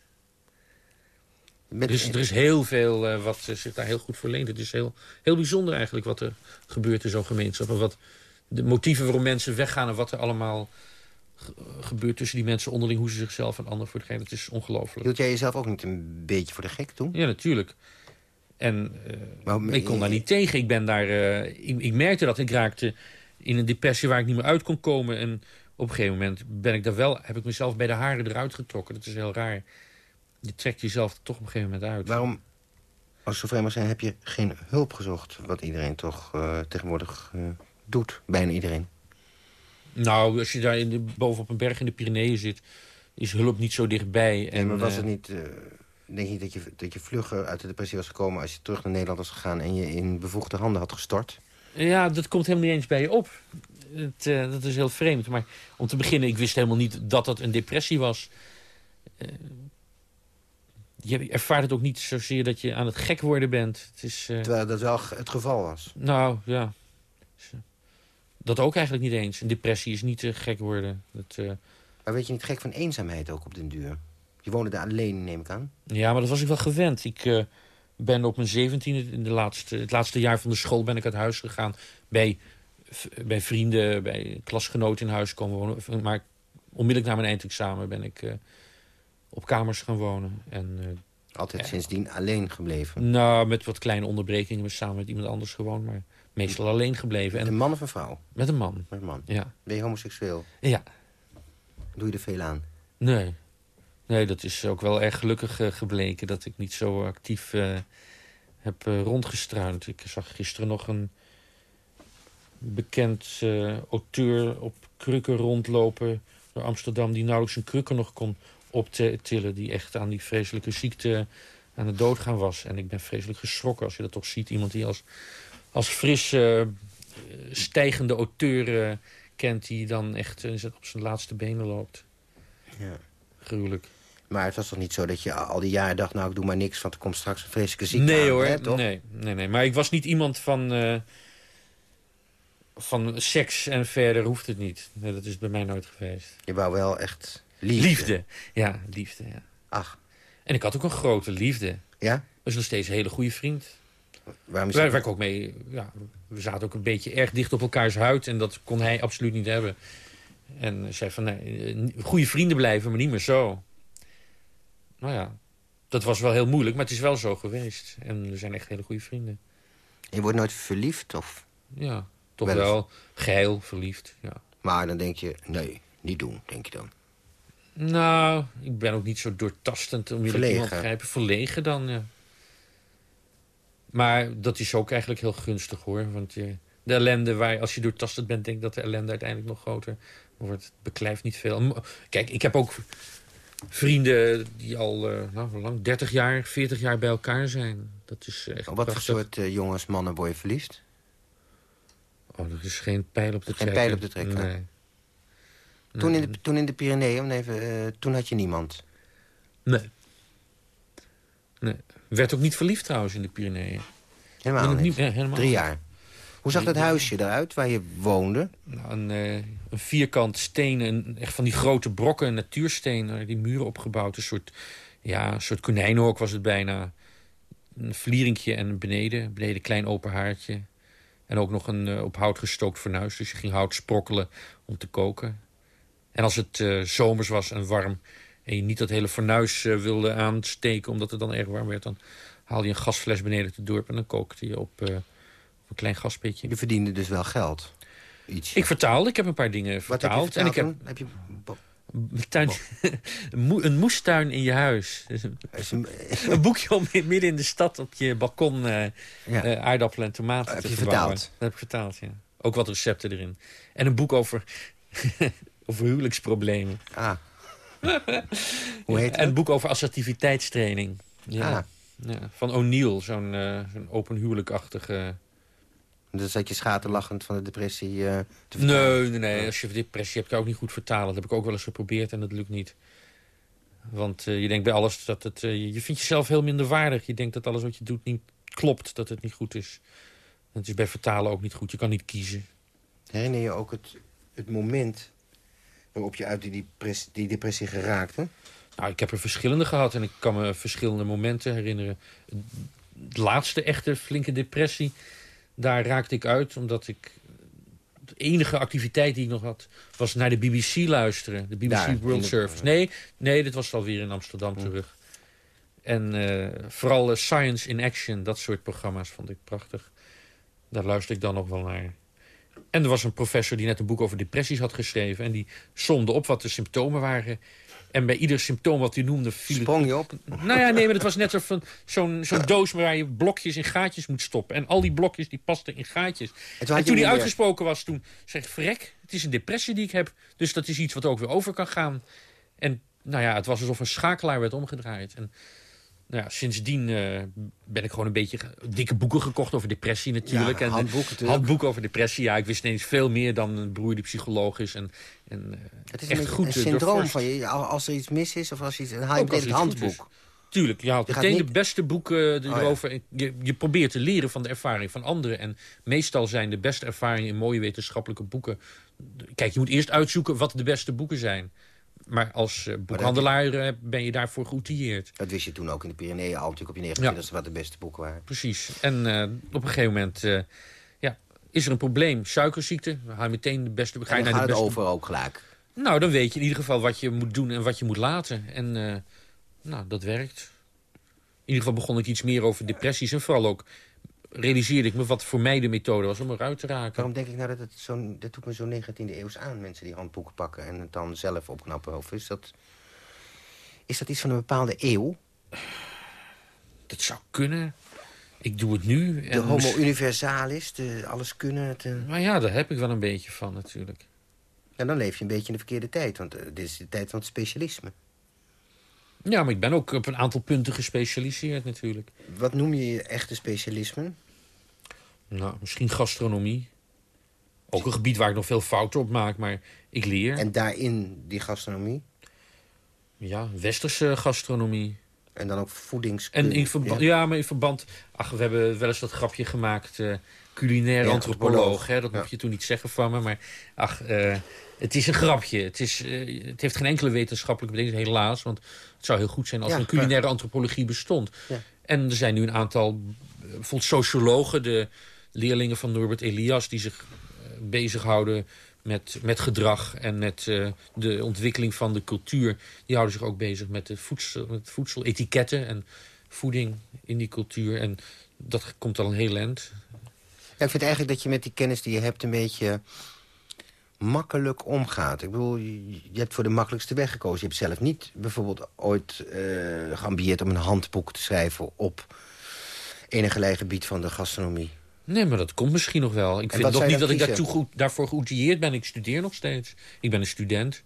S5: Met-
S6: Er is, er is heel veel eh, wat zich daar heel goed voor leent. Het is heel, heel bijzonder eigenlijk wat er gebeurt in zo'n gemeenschap. En wat de motieven waarom mensen weggaan en wat er allemaal ge- gebeurt tussen die mensen onderling. Hoe ze zichzelf en anderen voor de Het is ongelooflijk.
S5: Hield jij jezelf ook niet een beetje voor de gek toen?
S6: Ja, natuurlijk. En eh,
S5: Maar-
S6: ik kon daar niet tegen. Ik, ben daar, ik, ik merkte dat ik raakte in een depressie waar ik niet meer uit kon komen. En op een gegeven moment ben ik daar wel, heb ik mezelf bij de haren eruit getrokken. Dat is heel raar. Je trekt jezelf toch op een gegeven moment uit.
S5: Waarom, als zo vreemd mag zijn, heb je geen hulp gezocht? Wat iedereen toch eh, tegenwoordig eh, doet. Bijna iedereen.
S6: Nou, als je daar in de, boven op een berg in de Pyreneeën zit... is hulp niet zo dichtbij. En,
S5: En maar was
S6: eh,
S5: het niet... eh, denk je niet dat je, dat je vlugger uit de depressie was gekomen... als je terug naar Nederland was gegaan en je in bevoegde handen had gestort?
S6: Ja, dat komt helemaal niet eens bij je op. Het, eh, dat is heel vreemd. Maar om te beginnen, ik wist helemaal niet dat dat een depressie was. Eh, je ervaart het ook niet zozeer dat je aan het gek worden bent. Het is, eh,
S5: Terwijl dat wel het geval was.
S6: nou, ja. Dat ook eigenlijk niet eens. Een depressie is niet eh, gek worden. Dat,
S5: Maar weet je niet gek van eenzaamheid ook op den duur? Je woonde daar alleen, neem ik aan.
S6: Ja, maar dat was ik wel gewend. Ik ben op mijn zeventiende, in de laatste, het laatste jaar van de school... ben ik uit huis gegaan bij, bij vrienden, bij klasgenoten in huis komen wonen. Maar onmiddellijk na mijn eindexamen ben ik eh, op kamers gaan wonen. En eh,
S5: Altijd
S6: Ja.
S5: sindsdien alleen gebleven.
S6: nou, met wat kleine onderbrekingen samen met iemand anders gewoond... maar meestal alleen gebleven. En
S5: Een man of een vrouw?
S6: met een man,
S5: Met een man.
S6: ja.
S5: Ben je homoseksueel?
S6: Ja,
S5: Doe je er veel aan?
S6: nee. Nee, dat is ook wel erg gelukkig eh, gebleken... dat ik niet zo actief eh, heb eh, rondgestruind. Ik zag gisteren nog een bekend auteur op krukken rondlopen door Amsterdam... die nauwelijks een krukken nog kon optillen... die echt aan die vreselijke ziekte aan het doodgaan was. En ik ben vreselijk geschrokken als je dat toch ziet. Iemand die als, als fris eh, stijgende auteur kent... die dan echt op zijn laatste benen loopt.
S5: Ja.
S6: Gruwelijk.
S5: Maar het was toch niet zo dat je al die jaren dacht... nou, ik doe maar niks, want er komt straks een vreselijke ziekte
S6: nee
S5: aan,
S6: hoor,
S5: hè, toch?
S6: nee, nee, nee. Maar ik was niet iemand van, eh, van seks en verder hoeft het niet. Nee, dat is bij mij nooit geweest.
S5: Je wou wel echt liefde.
S6: Liefde. Ja, liefde, ja.
S5: Ach,
S6: En ik had ook een grote liefde.
S5: ja?
S6: Is nog steeds een hele goede vriend.
S5: Waarom is
S6: Waar,
S5: dat?
S6: waar ik ook mee... Ja, we zaten ook een beetje erg dicht op elkaars huid. En dat kon hij absoluut niet hebben. En zei van, nee, eh, goede vrienden blijven, maar niet meer zo. Nou ja, dat was wel heel moeilijk, maar het is wel zo geweest. En we zijn echt hele goede vrienden.
S5: Je wordt nooit verliefd, of...
S6: Ja, toch
S5: Wel
S6: wel geil, verliefd, ja.
S5: Maar dan denk je, nee, niet doen, denk je dan.
S6: Nou, ik ben ook niet zo doortastend om iemand te
S5: Verlegen.
S6: grijpen. Verlegen dan, ja. Maar dat is ook eigenlijk heel gunstig, hoor. Want je, de ellende waar, als je doortastend bent... denk ik dat de ellende uiteindelijk nog groter wordt. Het beklijft niet veel. Kijk, ik heb ook vrienden die al, eh, nou, lang? 30 jaar, 40 jaar bij elkaar zijn. Dat is echt
S5: Op wat voor
S6: prachtig.
S5: soort eh, jongens, mannen word je verliefd?
S6: Oh, er is geen pijl op de
S5: Geen
S6: trekker.
S5: pijl op de trekker.
S6: Nee.
S5: Toen, in de, toen in de Pyreneeën, om even, eh, toen had je niemand.
S6: Nee. Nee. Werd ook niet verliefd trouwens in de Pyreneeën.
S5: Helemaal niet.
S6: helemaal
S5: Drie jaar. Hoe zag dat huisje eruit waar je woonde?
S6: Nou, een, eh, een vierkant steen, een, echt van die grote brokken, een natuursteen, die muren opgebouwd. Een soort, ja, een soort konijnenhok was het bijna. Een vlieringje en beneden, beneden een klein open haartje. En ook nog een eh, op hout gestookt fornuis, dus je ging hout sprokkelen om te koken. En als het eh, zomers was en warm en je niet dat hele fornuis wilde aansteken... omdat het dan erg warm werd, dan haalde je een gasfles beneden het dorp... en dan kookte je op, op een klein gaspitje.
S5: Je verdiende dus wel geld. Iets.
S6: Ik vertaalde, ik heb een paar dingen
S5: Wat heb je
S6: vertaald.
S5: vertaald
S6: en ik heb
S5: heb je...
S6: een, tuin, <laughs> een moe- een moestuin in je huis. Dus een, <laughs> boekje om midden in de stad op je balkon eh,
S5: ja.
S6: eh, aardappelen en tomaten
S5: Heb
S6: te
S5: je
S6: verbouwen.
S5: vertaald?
S6: Dat heb ik vertaald, ja. Ook wat recepten erin. En een boek over, <laughs> over huwelijksproblemen.
S5: ah. Hoe heet
S6: en een
S5: het?
S6: boek over assertiviteitstraining. Ja.
S5: Ah.
S6: Ja, van O'Neill, zo'n eh, zo'n open huwelijkachtige...
S5: Dan zat je schaterlachend van de depressie te vertalen.
S6: Nee, nee, nee. Als je depressie hebt, kan je ook niet goed vertalen. Dat heb ik ook wel eens geprobeerd en dat lukt niet. Want eh, je denkt bij alles dat het... eh, je- vindt jezelf heel minder waardig. Je denkt dat alles wat je doet niet klopt, dat het niet goed is. Het is bij vertalen ook niet goed. Je kan niet kiezen.
S5: Herinner je ook het, het moment waarop je uit die depressie, die depressie geraakte?
S6: Nou, ik heb er verschillende gehad en ik kan me verschillende momenten herinneren. De laatste echte flinke depressie, daar raakte ik uit omdat ik... De enige activiteit die ik nog had, was naar de BBC luisteren. De BBC
S5: Daar,
S6: World Service. Nee, nee, dit was alweer in Amsterdam terug. En eh, vooral eh, Science in Action, dat soort programma's vond ik prachtig. Daar luister ik dan nog wel naar. En er was een professor die net een boek over depressies had geschreven. En die somde op wat de symptomen waren. En bij ieder symptoom wat hij noemde... Viel
S5: Sprong je op?
S6: nou ja, nee, maar het was net zo van zo'n zo'n doos waar je blokjes in gaatjes moet stoppen. En al die blokjes die pasten in gaatjes.
S5: En
S6: En toen
S5: niet
S6: die uitgesproken was, toen zeg ik, verrek, het is een depressie die ik heb. Dus dat is iets wat ook weer over kan gaan. En nou ja, het was alsof een schakelaar werd omgedraaid. En nou ja, sindsdien eh, ben ik gewoon een beetje dikke boeken gekocht over depressie natuurlijk.
S5: Ja,
S6: en,
S5: handboeken natuurlijk.
S6: handboeken over depressie. Ja, ik wist ineens veel meer dan een broer die psycholoog is. En, en eh,
S5: Het is
S6: echt
S5: een,
S6: goed
S5: een
S6: eh,
S5: syndroom van je. Al- Als er iets mis is of als je iets, dan haal je meteen het handboek.
S6: Tuurlijk, je haalt
S5: Je
S6: meteen
S5: niet-
S6: de beste boeken
S5: ja.
S6: erover. je, je probeert te leren van de ervaring van anderen. En meestal zijn de beste ervaringen in mooie wetenschappelijke boeken... Kijk, je moet eerst uitzoeken wat de beste boeken zijn. Maar als eh, boekhandelaar eh, ben je daarvoor geoutilleerd.
S5: Dat wist je toen ook in de Pyreneeën al natuurlijk op je 29 wat de beste boeken waren.
S6: Precies. En eh, op een gegeven moment ja, is er een probleem. Suikerziekte, dan haal je meteen de beste... Ga je naar de beste
S5: over ook gelijk.
S6: Nou, dan weet je in ieder geval wat je moet doen en wat je moet laten. En nou, dat werkt. In ieder geval begon ik iets meer over depressies. En vooral ook realiseerde ik me wat voor mij de methode was om eruit te raken.
S5: Waarom denk ik nou dat het zo, dat doet me zo 19e eeuws aan, mensen die handboeken pakken en het dan zelf opknappen? Of is dat, is dat iets van een bepaalde eeuw?
S6: Dat zou kunnen. Ik doe het nu.
S5: De
S6: En
S5: homo universalis, de alles kunnen. Het, eh,
S6: Maar ja, daar heb ik wel een beetje van natuurlijk.
S5: En dan leef je een beetje in de verkeerde tijd, want eh, dit is de tijd van het specialisme.
S6: Ja, maar ik ben ook op een aantal punten gespecialiseerd natuurlijk.
S5: Wat noem je je echte specialisme?
S6: Nou, misschien gastronomie. Ook een gebied waar ik nog veel fouten op maak, maar ik leer.
S5: En daarin die gastronomie?
S6: Ja, westerse gastronomie.
S5: En dan ook voedingskunde?
S6: En in verband, ja. maar in verband... Ach, we hebben wel eens dat grapje gemaakt... eh, culinair
S5: Ja,
S6: antropoloog, hè, dat
S5: Ja.
S6: mocht je toen niet zeggen van me. Maar ach, eh, het is een grapje. Het, is, eh, het heeft geen enkele wetenschappelijke betekenis, helaas. Want het zou heel goed zijn als er een culinaire antropologie bestond.
S5: Ja.
S6: En er zijn nu een aantal bijvoorbeeld sociologen... de leerlingen van Norbert Elias... die zich eh, bezighouden met, met gedrag en met eh, de ontwikkeling van de cultuur. Die houden zich ook bezig met, de voedsel, met voedseletiketten en voeding in die cultuur. En dat komt al een heel eind.
S5: Ik vind eigenlijk dat je met die kennis die je hebt een beetje makkelijk omgaat. Ik bedoel, je, hebt voor de makkelijkste weg gekozen. Je hebt zelf niet bijvoorbeeld ooit eh geambieerd om een handboek te schrijven op enig gebied van de gastronomie.
S6: Nee, maar dat komt misschien nog wel. Ik vind nog niet dat ik daartoe daarvoor geoutilleerd ben. Ik studeer nog steeds. Ik ben een student.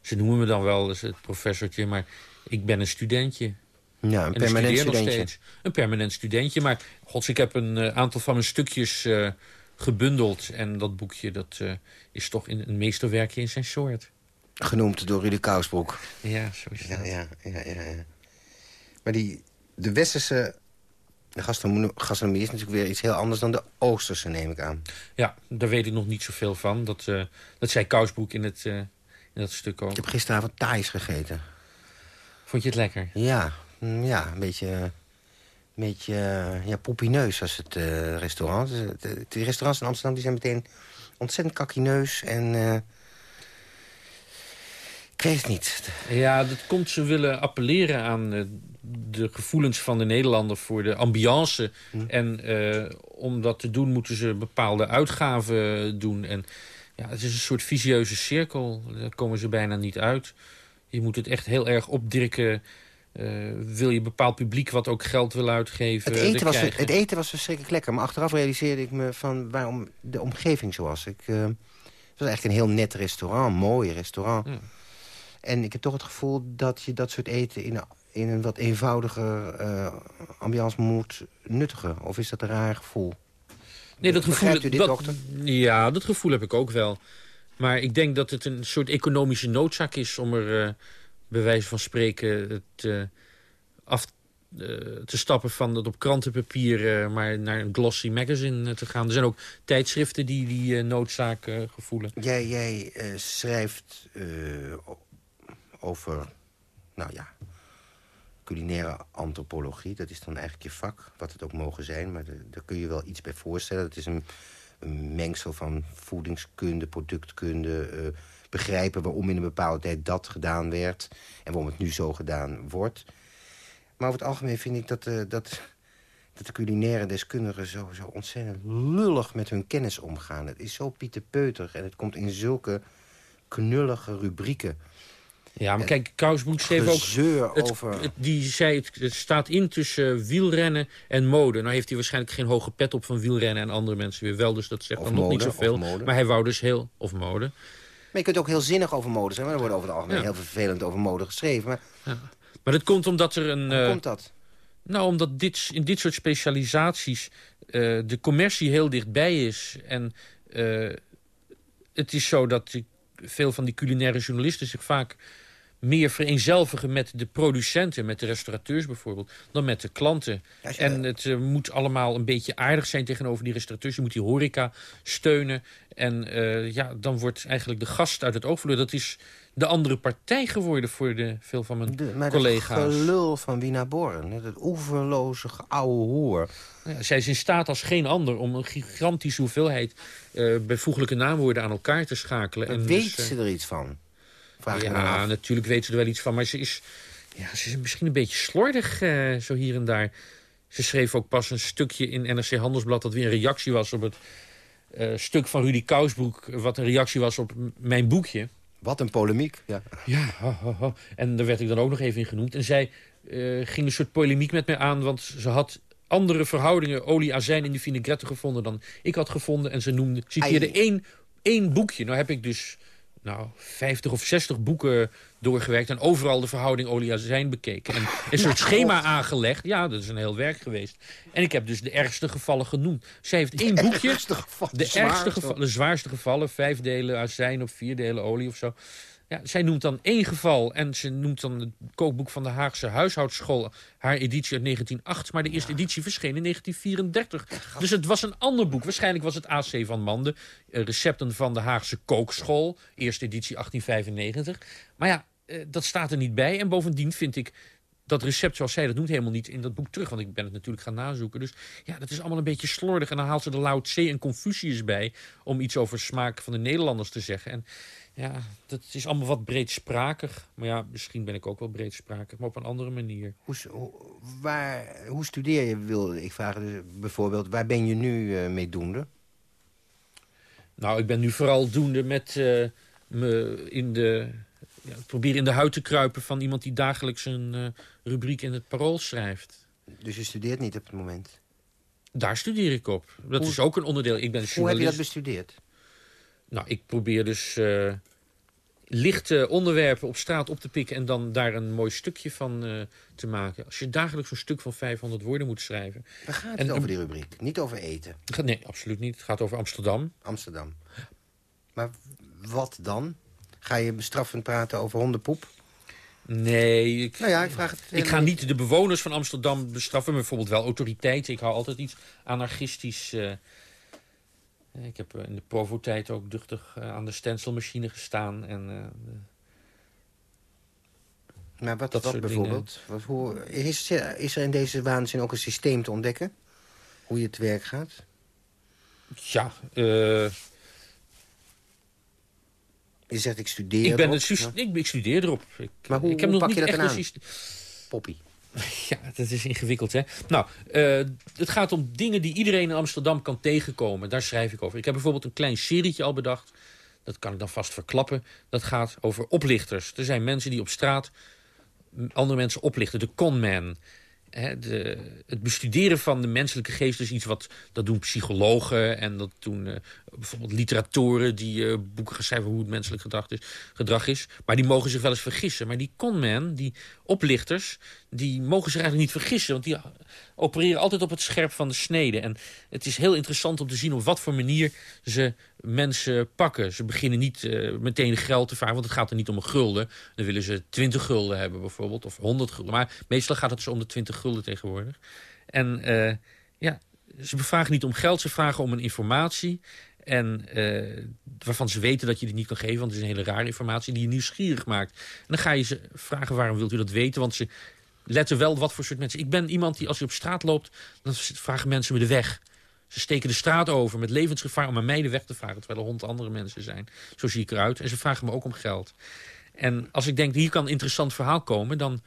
S6: Ze noemen me dan wel eens het professortje, maar ik ben een studentje.
S5: Ja, een
S6: En ik
S5: permanent
S6: studeer nog
S5: studentje.
S6: steeds. Een permanent studentje. Maar gods, ik heb een eh, aantal van mijn stukjes eh, gebundeld. En dat boekje dat, eh, is toch in, een meesterwerkje in zijn soort.
S5: Genoemd door Rudy Kousbroek.
S6: Ja, zo is dat.
S5: ja, ja, ja, ja. Maar die, de westerse de gastronomie, gastronomie is natuurlijk weer iets heel anders dan de oosterse, neem ik aan.
S6: Ja, daar weet ik nog niet zoveel van. Dat, eh, dat zei Kousbroek in, het, eh, in dat stuk ook.
S5: Ik heb gisteravond Thais gegeten.
S6: Vond je het lekker?
S5: Ja, mm, ja een beetje, een beetje eh, ja, poepineus als het restaurant. Dus, de- Die restaurants in Amsterdam die zijn meteen ontzettend kakkineus. En ik weet het niet.
S6: Ja, dat komt ze willen appelleren aan de gevoelens van de Nederlander voor de ambiance. En eh, om dat te doen moeten ze bepaalde uitgaven doen. En ja, het is een soort visieuze cirkel. Daar komen ze bijna niet uit. Je moet het echt heel erg opdrukken. Eh, wil je een bepaald publiek wat ook geld wil uitgeven?
S5: Het
S6: dan
S5: eten, was, het eten was verschrikkelijk lekker. Maar achteraf realiseerde ik me van waarom de omgeving zo was. Ik, eh, het was eigenlijk een heel net restaurant, een mooi restaurant.
S6: Ja.
S5: En ik heb toch het gevoel dat je dat soort eten... in een, in een wat eenvoudiger eh, ambiance moet nuttigen. Of is dat een raar gevoel?
S6: Nee, dat gevoel,
S5: Begrijpt u dit,
S6: dat,
S5: dokter?
S6: Ja, dat gevoel heb ik ook wel. Maar ik denk dat het een soort economische noodzaak is... om er eh, bij wijze van spreken het, eh, af te stappen van het op krantenpapier... maar naar een glossy magazine te gaan. Er zijn ook tijdschriften die die noodzaak gevoelen.
S5: Jij, jij schrijft over, nou ja, culinaire antropologie. Dat is dan eigenlijk je vak, wat het ook mogen zijn. Maar daar kun je wel iets bij voorstellen. Het is een, mengsel van voedingskunde, productkunde... eh, begrijpen waarom in een bepaalde tijd dat gedaan werd... en waarom het nu zo gedaan wordt. Maar over het algemeen vind ik dat, eh, dat, dat de culinaire deskundigen... Zo ontzettend lullig met hun kennis omgaan. Het is zo pieterpeuter en het komt in zulke knullige rubrieken.
S6: Ja, maar kijk, Kousbroek schreef ook... Het,
S5: over...
S6: het- die zei, het, het staat in tussen wielrennen en mode. Nou heeft hij waarschijnlijk geen hoge pet op van wielrennen... en andere mensen weer wel, dus dat zegt
S5: Of
S6: dan nog niet zoveel. Maar hij wou dus heel... Of mode.
S5: je kunt ook heel zinnig over mode zijn. Maar er wordt over het algemeen
S6: Ja.
S5: heel vervelend over mode geschreven. Maar
S6: Maar dat komt omdat er een...
S5: hoe
S6: eh,
S5: komt dat?
S6: Nou, omdat dit, in dit soort specialisaties eh, de commercie heel dichtbij is. En eh, het is zo dat veel van die culinaire journalisten zich vaak meer vereenzelvigen met de producenten, met de restaurateurs bijvoorbeeld, dan met de klanten. En het eh, moet allemaal een beetje aardig zijn tegenover die restaurateurs. Je moet die horeca steunen. En eh, ja, dan wordt eigenlijk de gast uit het oog verloren. Dat is de andere partij geworden voor de, veel van mijn
S5: De, maar
S6: collega's.
S5: dat gelul van Wina Borren. hè, Dat oeverloze oude hoer.
S6: Ja, zij is in staat als geen ander om een gigantische hoeveelheid eh bijvoeglijke naamwoorden aan elkaar te schakelen. En
S5: Weet
S6: dus, eh,
S5: ze er iets van? Vraag
S6: ja, natuurlijk weet ze er wel iets van, maar ze is, ja, ze is misschien een beetje slordig eh, zo hier en daar. Ze schreef ook pas een stukje in NRC Handelsblad dat weer een reactie was op het stuk van Rudy Kousbroek, wat een reactie was op mijn boekje.
S5: Wat een polemiek. Ja.
S6: Ja, ho, ho, ho. en daar werd ik dan ook nog even in genoemd. En zij eh, ging een soort polemiek met mij aan, want ze had andere verhoudingen olie-azijn in de vinaigrette gevonden dan ik had gevonden. En ze noemde, citeerde één, één boekje. Nou heb ik dus nou, 50 of 60 boeken doorgewerkt en overal de verhouding olie-azijn bekeken. En een soort schema aangelegd. Ja, dat is een heel werk geweest. En ik heb dus de ergste gevallen genoemd. Zij heeft één boekje. De ergste gevallen, de zwaarste gevallen. Vijf delen azijn of vier delen olie of zo. Ja, zij noemt dan één geval en ze noemt dan het kookboek van de Haagse huishoudschool, haar editie uit 1908, maar de eerste editie verscheen in 1934. Dus het was een ander boek. Waarschijnlijk was het AC van Mande, eh, recepten van de Haagse kookschool, eerste editie 1895. Maar ja, eh, dat staat er niet bij. En bovendien vind ik dat recept zoals zij dat noemt helemaal niet in dat boek terug. Want ik ben het natuurlijk gaan nazoeken. Dus ja, dat is allemaal een beetje slordig. En dan haalt ze de Lao Tse en Confucius bij... om iets over smaak van de Nederlanders te zeggen. En ja, dat is allemaal wat breedsprakig. Maar ja, misschien ben ik ook wel breedsprakig, maar op een andere manier.
S5: Hoe, waar, hoe studeer je, wilde ik vragen. Dus bijvoorbeeld, waar ben je nu eh, mee doende?
S6: Nou, ik ben nu vooral doende met eh, me in de... Ja, proberen in de huid te kruipen van iemand die dagelijks een eh, rubriek in het parool schrijft.
S5: Dus je studeert niet op het moment.
S6: Daar studeer ik op. Dat
S5: Hoe-
S6: is ook een onderdeel. Ik ben
S5: Hoe heb je
S6: journalist.
S5: dat bestudeerd?
S6: Nou, ik probeer dus lichte onderwerpen op straat op te pikken... en dan daar een mooi stukje van eh, te maken. Als je dagelijks een stuk van 500 woorden moet schrijven...
S5: Waar gaat het
S6: En-
S5: over die rubriek? Niet over eten.
S6: Nee, absoluut niet. Het gaat over Amsterdam.
S5: Amsterdam. Maar wat dan? Ga je bestraffend praten over hondenpoep?
S6: Nee, ik,
S5: Nou ja, ik vraag het...
S6: ik ga niet de bewoners van Amsterdam bestraffen... maar bijvoorbeeld wel autoriteiten. Ik hou altijd iets anarchistisch... eh. Ik heb eh, in de provo-tijd ook duchtig eh, aan de stencilmachine gestaan. En, eh,
S5: Maar wat,
S6: dat
S5: wat bijvoorbeeld? Wat, hoe, is, is er in deze waanzin ook een systeem te ontdekken? Hoe je te werk gaat?
S6: ja, eh,
S5: Je zegt, ik studeer
S6: ik, ben
S5: erop.
S6: een sus-
S5: Ja.
S6: ik, ik studeer erop. Ik,
S5: Maar hoe-
S6: ik heb
S5: hoe
S6: nog
S5: pak je
S6: niet
S5: dat
S6: echt
S5: dan
S6: een
S5: aan? Poppy. <laughs>
S6: Ja, dat is ingewikkeld, hè? Nou, eh, het gaat om dingen die iedereen in Amsterdam kan tegenkomen. Daar schrijf ik over. Ik heb bijvoorbeeld een klein serietje al bedacht. Dat kan ik dan vast verklappen. Dat gaat over oplichters. Er zijn mensen die op straat andere mensen oplichten. De conman. Hè, de, het bestuderen van de menselijke geest is iets wat... dat doen psychologen en dat doen eh, bijvoorbeeld literatoren... die eh, boeken gaan schrijven hoe het menselijk gedrag is, gedrag is. Maar die mogen zich wel eens vergissen. Maar die conman, die oplichters... die mogen zich eigenlijk niet vergissen. Want die opereren altijd op het scherp van de snede. En het is heel interessant om te zien op wat voor manier ze mensen pakken. Ze beginnen niet eh, meteen geld te vragen, want het gaat er niet om een gulden. Dan willen ze 20 gulden hebben bijvoorbeeld, of 100 gulden. Maar meestal gaat het dus om de 20 gulden tegenwoordig. En eh, ja, ze vragen niet om geld, ze vragen om een informatie... En eh, waarvan ze weten dat je die niet kan geven, want het is een hele rare informatie die je nieuwsgierig maakt. En dan ga je ze vragen waarom wilt u dat weten, want ze letten wel wat voor soort mensen. Ik ben iemand die als je op straat loopt, dan vragen mensen me de weg. Ze steken de straat over met levensgevaar om aan mij de weg te vragen... terwijl er hond andere mensen zijn. Zo zie ik eruit. En ze vragen me ook om geld. En als ik denk, hier kan een interessant verhaal komen... dan,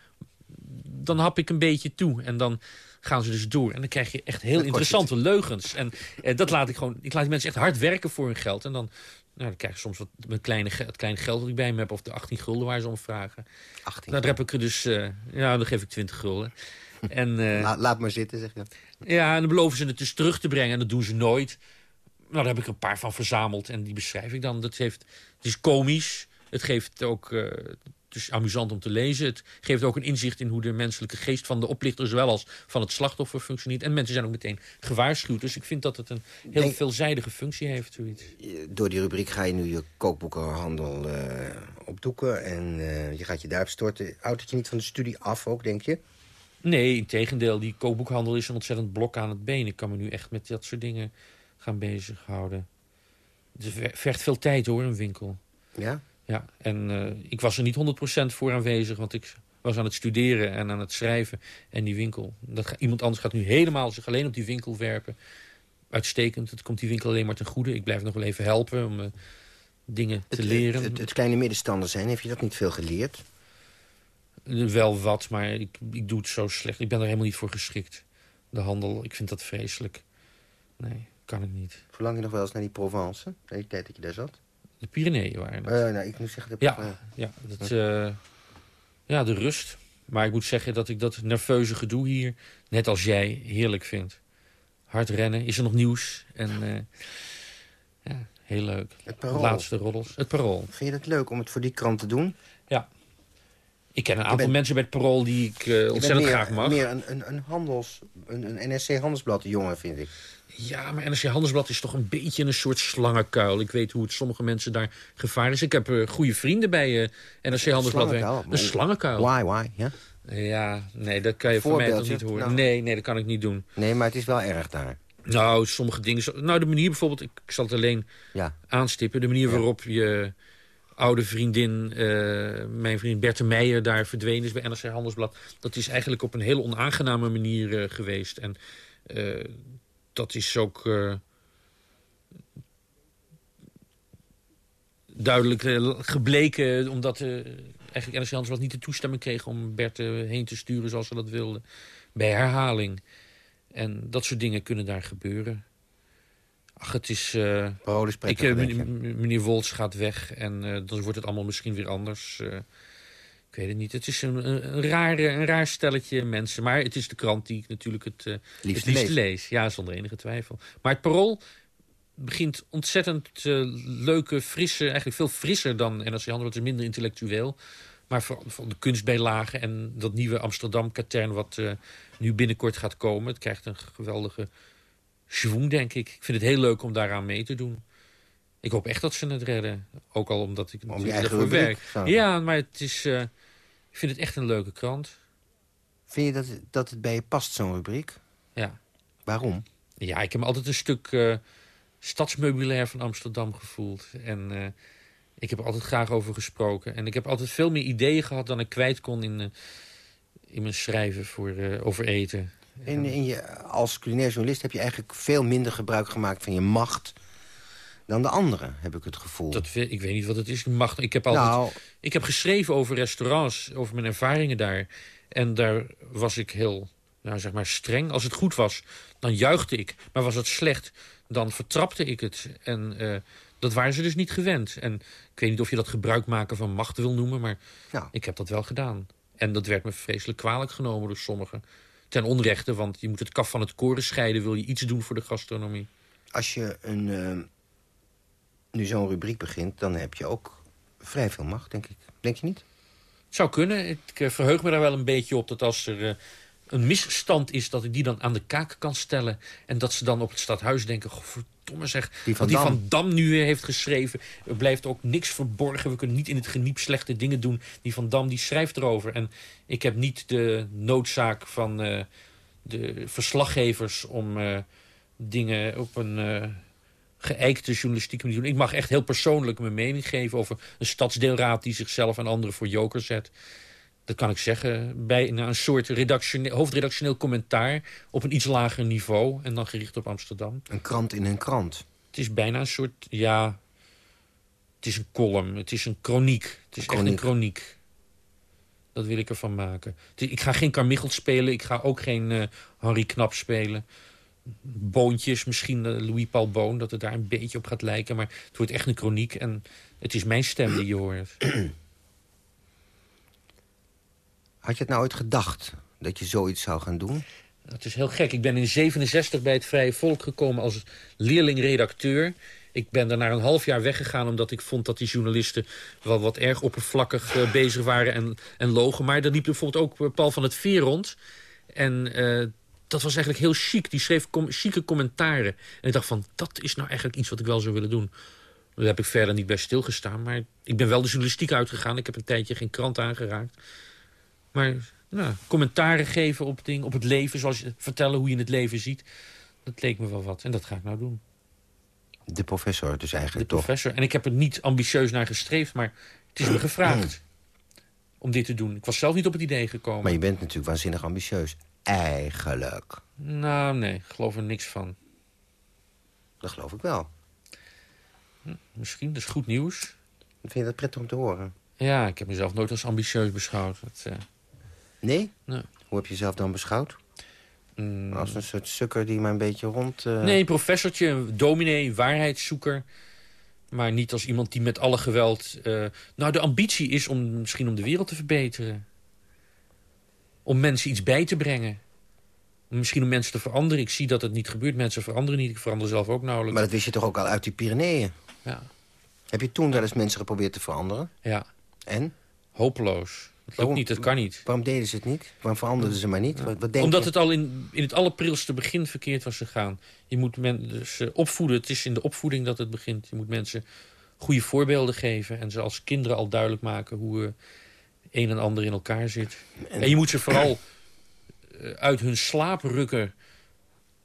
S6: dan hap ik een beetje toe. En dan gaan ze dus door. En dan krijg je echt heel interessante leugens. En eh, dat laat ik gewoon... Ik laat die mensen echt hard werken voor hun geld. En dan, nou, dan krijg je soms wat, mijn kleine, het kleine geld dat ik bij me heb... of de 18 gulden waar ze om vragen.
S5: 18.
S6: Nou, daar heb ik er dus... eh, ja, dan geef ik 20 gulden. <laughs> En, eh,
S5: La- laat maar zitten, zeg je.
S6: ja, en dan beloven ze het dus terug te brengen. En dat doen ze nooit. daar heb ik een paar van verzameld en die beschrijf ik dan. Dat heeft, het is komisch. Het geeft ook... eh, is amusant om te lezen. Het geeft ook een inzicht in hoe de menselijke geest van de oplichter... zowel als van het slachtoffer functioneert. En mensen zijn ook meteen gewaarschuwd. Dus ik vind dat het een heel
S5: Denk-
S6: veelzijdige functie heeft. Zoiets.
S5: Door die rubriek ga je nu je kookboekenhandel eh, opdoeken... en eh, je gaat je daarop storten. Houdt het je niet van de studie af ook, denk je?
S6: Nee, in tegendeel. Die kookboekhandel is een ontzettend blok aan het been. Ik kan me nu echt met dat soort dingen gaan bezighouden. Het vergt veel tijd hoor, een winkel.
S5: Ja?
S6: Ja, en eh, ik was er niet 100% voor aanwezig, want ik was aan het studeren en aan het schrijven. En die winkel, dat, ga- iemand anders gaat nu helemaal zich alleen op die winkel werpen. Uitstekend, het komt die winkel alleen maar ten goede. Ik blijf nog wel even helpen om eh, dingen te
S5: Het,
S6: leren.
S5: Het, het, het kleine middenstander zijn, heb je dat niet veel geleerd?
S6: Wel wat, maar ik, ik doe het zo slecht. Ik ben er helemaal niet voor geschikt. De handel, ik vind dat vreselijk. Nee, kan ik niet.
S5: Verlang je nog wel eens naar die Provence? De hele tijd dat je daar zat?
S6: De Pyreneeën waren.
S5: Eh, nou, ik moet zeggen... De
S6: Ja, ja, dat, eh, ja, de rust. Maar ik moet zeggen dat ik dat nerveuze gedoe hier, net als jij, heerlijk vind. Hard rennen, is er nog nieuws. En eh, ja, heel leuk.
S5: Het parool.
S6: Laatste roddels. Het parool.
S5: Vind je het leuk om het voor die krant te doen?
S6: Ja. Ik ken een aantal
S5: bent-
S6: mensen bij het parool die ik ontzettend
S5: meer,
S6: graag mag.
S5: meer een, een, een, handels, een, een NSC Handelsblad jongen, vind ik.
S6: Ja, maar NRC Handelsblad is toch een beetje een soort slangenkuil. Ik weet hoe het sommige mensen daar gevaar is. Ik heb eh, goede vrienden bij eh NRC Handelsblad.
S5: Slangenkuil?
S6: Een slangenkuil.
S5: Why, why? Ja?
S6: Ja, nee, dat kan je van mij toch niet horen.
S5: Nou.
S6: Nee, nee, dat kan ik niet doen.
S5: Nee, maar het is wel erg daar.
S6: Nou, sommige dingen... Nou, de manier bijvoorbeeld... Ik, zal het alleen
S5: Ja.
S6: aanstippen. De manier waarop je oude vriendin... eh, mijn vriend Berthe Meijer daar verdwenen is bij NRC Handelsblad. Dat is eigenlijk op een heel onaangename manier geweest. En dat is ook... eh, duidelijk eh, gebleken, omdat eh, eigenlijk NRC Handelsblad niet de toestemming kreeg om Berthe heen te sturen zoals ze dat wilden. Bij herhaling. En dat soort dingen kunnen daar gebeuren. Ach, het is... ik, meneer Wolts gaat weg en dan wordt het allemaal misschien weer anders. Ik weet het niet. Het is een, raar, een raar stelletje mensen. Maar het is de krant die ik natuurlijk het, eh,
S5: Liefst
S6: het liefst
S5: lees.
S6: Ja, zonder enige twijfel. Maar het parool begint ontzettend eh, leuke, frisse... eigenlijk veel frisser dan NRC Handel. Het is minder intellectueel. Maar van, van de kunstbijlagen en dat nieuwe Amsterdam-katern... wat eh, nu binnenkort gaat komen. Het krijgt een geweldige schwung, denk ik. Ik vind het heel leuk om daaraan mee te doen. Ik hoop echt dat ze het redden. Ook al omdat ik
S5: je
S6: natuurlijk
S5: eigen
S6: werk.
S5: zo.
S6: Ja, maar het is, ik vind het echt een leuke krant.
S5: Vind je dat, dat het bij je past, zo'n rubriek?
S6: Ja.
S5: Waarom?
S6: Ja, ik heb me altijd een stuk eh, stadsmeubilair van Amsterdam gevoeld. En eh, ik heb er altijd graag over gesproken. En ik heb altijd veel meer ideeën gehad dan ik kwijt kon in, eh, in mijn schrijven voor, over eten.
S5: In, in je, als culinair journalist heb je eigenlijk veel minder gebruik gemaakt van je macht... dan de anderen, heb ik het gevoel.
S6: Dat, ik weet niet wat het is. Mag, ik, heb altijd,
S5: nou,
S6: ik heb geschreven over restaurants, over mijn ervaringen daar. En daar was ik heel nou, zeg maar streng. Als het goed was, dan juichte ik. Maar was het slecht, dan vertrapte ik het. En eh, dat waren ze dus niet gewend. En ik weet niet of je dat gebruik maken van macht wil noemen... maar ik heb dat wel gedaan. En dat werd me vreselijk kwalijk genomen door sommigen. Ten onrechte, want je moet het kaf van het koren scheiden... wil je iets doen voor de gastronomie.
S5: als je een, eh, nu zo'n rubriek begint... dan heb je ook vrij veel macht, denk ik. Denk je niet?
S6: Het zou kunnen. Ik eh, verheug me daar wel een beetje op dat als er eh, een misstand is... dat ik die dan aan de kaak kan stellen. En dat ze dan op het stadhuis denken... Goh, verdomme zeg,
S5: Die van
S6: wat die
S5: Dam.
S6: van Dam nu heeft geschreven. Er blijft ook niks verborgen. We kunnen niet in het geniep slechte dingen doen. Die van Dam die schrijft erover. En ik heb niet de noodzaak van eh, de verslaggevers... om dingen op een... geëikte journalistieke manier doen. Ik mag echt heel persoonlijk mijn mening geven over een stadsdeelraad die zichzelf en anderen voor joker zet. Dat kan ik zeggen bij nou, een soort redactioneel, hoofdredactioneel commentaar op een iets lager niveau en dan gericht op Amsterdam.
S5: Een krant in een krant.
S6: Het is bijna een soort, ja, het is een column, het is een chroniek. Het is echt een chroniek. Dat wil ik ervan maken. Ik ga geen Carmichelt spelen, ik ga ook geen eh Henri Knap spelen. Boontjes, misschien eh, Louis Paul Boon, dat het daar een beetje op gaat lijken. Maar het wordt echt een chroniek en het is mijn stem die je hoort. <clears throat>
S5: Had je het nou ooit gedacht dat je zoiets zou gaan doen?
S6: Het is heel gek. Ik ben in 67 bij het Vrije Volk gekomen als leerling-redacteur. Ik ben daar na een half jaar weggegaan... omdat ik vond dat die journalisten wel wat erg oppervlakkig uh, bezig waren en, en logen. Maar daar liep bijvoorbeeld ook eh, Paul van het Veer rond. En uh, dat was eigenlijk heel chic. Die schreef com chique commentaren. En ik dacht van, dat is nou eigenlijk iets wat ik wel zou willen doen. Daar heb ik verder niet bij stilgestaan. Maar ik ben wel de journalistiek uitgegaan. Ik heb een tijdje geen krant aangeraakt. Maar nou, commentaren geven op, ding, op het leven. Zoals je, vertellen hoe je het leven ziet. Dat leek me wel wat. En dat ga ik nou doen.
S5: De professor dus eigenlijk
S6: De professor. En ik heb er niet ambitieus naar gestreefd. Maar het is me gevraagd <clears throat> om dit te doen. Ik was zelf niet op het idee gekomen.
S5: Maar je bent natuurlijk waanzinnig ambitieus. Eigenlijk.
S6: Nou, nee. Ik geloof er niks van.
S5: Dat geloof ik wel.
S6: Hm, misschien, dat is goed nieuws.
S5: Vind je dat prettig om te horen?
S6: Ja, ik heb mezelf nooit als ambitieus beschouwd. Dat, uh...
S5: Nee?
S6: nee?
S5: Hoe heb je jezelf dan beschouwd?
S6: Mm.
S5: Als een soort sukker die maar een beetje rond... Uh...
S6: Nee, professortje, dominee, waarheidszoeker. Maar niet als iemand die met alle geweld... Uh... Nou, de ambitie is om misschien om de wereld te verbeteren. Om mensen iets bij te brengen. Misschien om mensen te veranderen. Ik zie dat het niet gebeurt. Mensen veranderen niet. Ik verander zelf ook nauwelijks.
S5: Maar dat wist je toch ook al uit die Pyreneeën?
S6: Ja.
S5: Heb je toen wel eens mensen geprobeerd te veranderen?
S6: Ja.
S5: En?
S6: Hopeloos. Dat lukt niet, dat kan niet.
S5: Waarom deden ze het niet? Waarom veranderden ze maar niet?
S6: Ja.
S5: Wat, wat denk
S6: Omdat
S5: je?
S6: het al in, in het allerprilste begin verkeerd was gegaan. Je moet mensen opvoeden. Het is in de opvoeding dat het begint. Je moet mensen goede voorbeelden geven. En ze als kinderen al duidelijk maken hoe uh, een en ander in elkaar zit. En, je moet ze vooral uh, uit hun slaap rukken.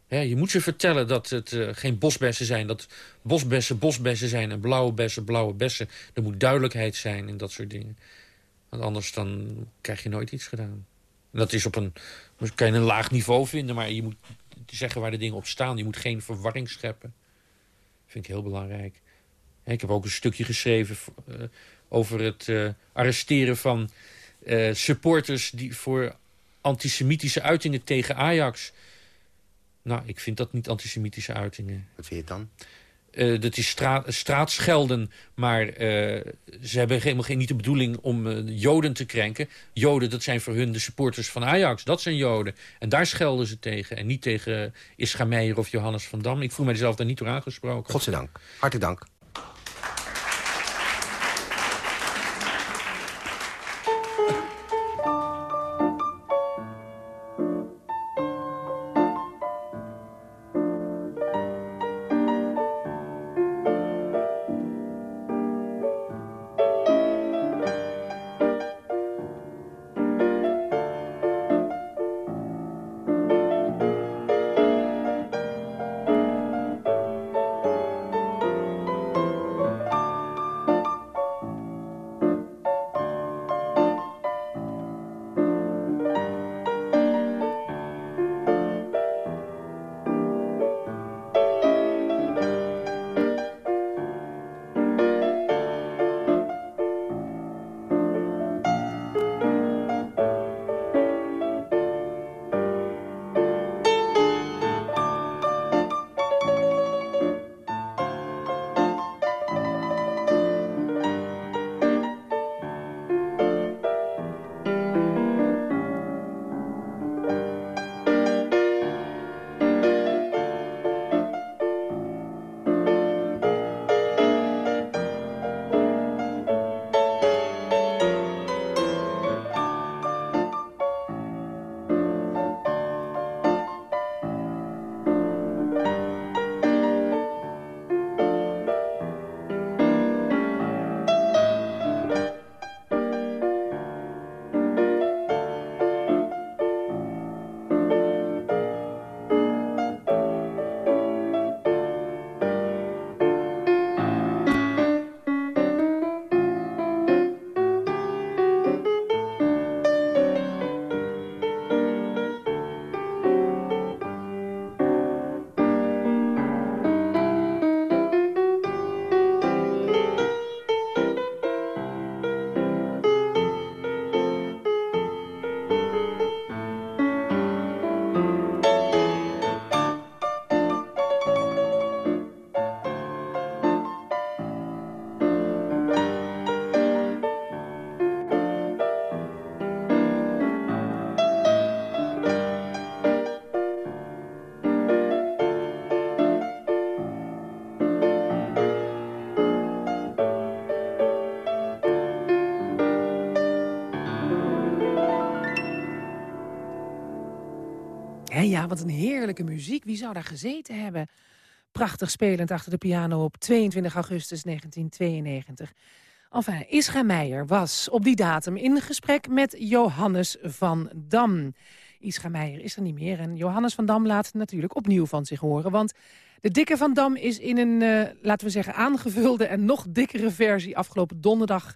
S6: Je moet ze vertellen dat het uh, geen bosbessen zijn. Dat bosbessen bosbessen zijn en blauwe bessen blauwe bessen. Er moet duidelijkheid zijn en dat soort dingen. Want anders dan krijg je nooit iets gedaan. En dat is op een, kan je een laag niveau vinden, maar je moet zeggen waar de dingen op staan. Je moet geen verwarring scheppen. Dat vind ik heel belangrijk. Ik heb ook een stukje geschreven uh, over het uh, arresteren van uh, supporters... die voor antisemitische uitingen tegen Ajax. Nou, ik vind dat niet antisemitische uitingen.
S5: Wat vind je dan?
S6: Uh, dat is straat, straatschelden, maar uh, ze hebben helemaal geen, niet de bedoeling om uh, Joden te krenken. Joden, dat zijn voor hun de supporters van Ajax, dat zijn Joden. En daar schelden ze tegen. En niet tegen Ischa Meijer of Johannes van Dam. Ik voel mijzelf daar niet door aangesproken.
S5: Godzijdank. Hartelijk dank.
S3: Wie zou daar gezeten hebben? Prachtig spelend achter de piano op 22 augustus 1992. Enfin, Isra Meijer was op die datum in gesprek met Johannes van Dam. Isra Meijer is er niet meer en Johannes van Dam laat natuurlijk opnieuw van zich horen. Want de dikke Van Dam is in een, uh, laten we zeggen, aangevulde en nog dikkere versie afgelopen donderdag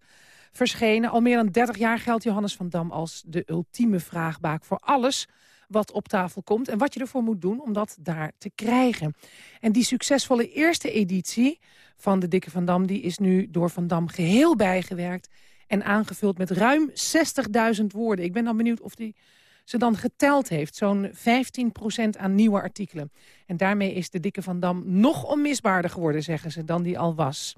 S3: verschenen. Al meer dan 30 jaar geldt Johannes van Dam als de ultieme vraagbaak voor alles wat op tafel komt... en wat je ervoor moet doen om dat daar te krijgen. En die succesvolle eerste editie van de Dikke Van Dam... die is nu door Van Dam geheel bijgewerkt en aangevuld met ruim 60.000 woorden. Ik ben dan benieuwd of die ze dan geteld heeft. Zo'n 15% aan nieuwe artikelen. En daarmee is de Dikke Van Dam nog onmisbaarder geworden, zeggen ze, dan die al was.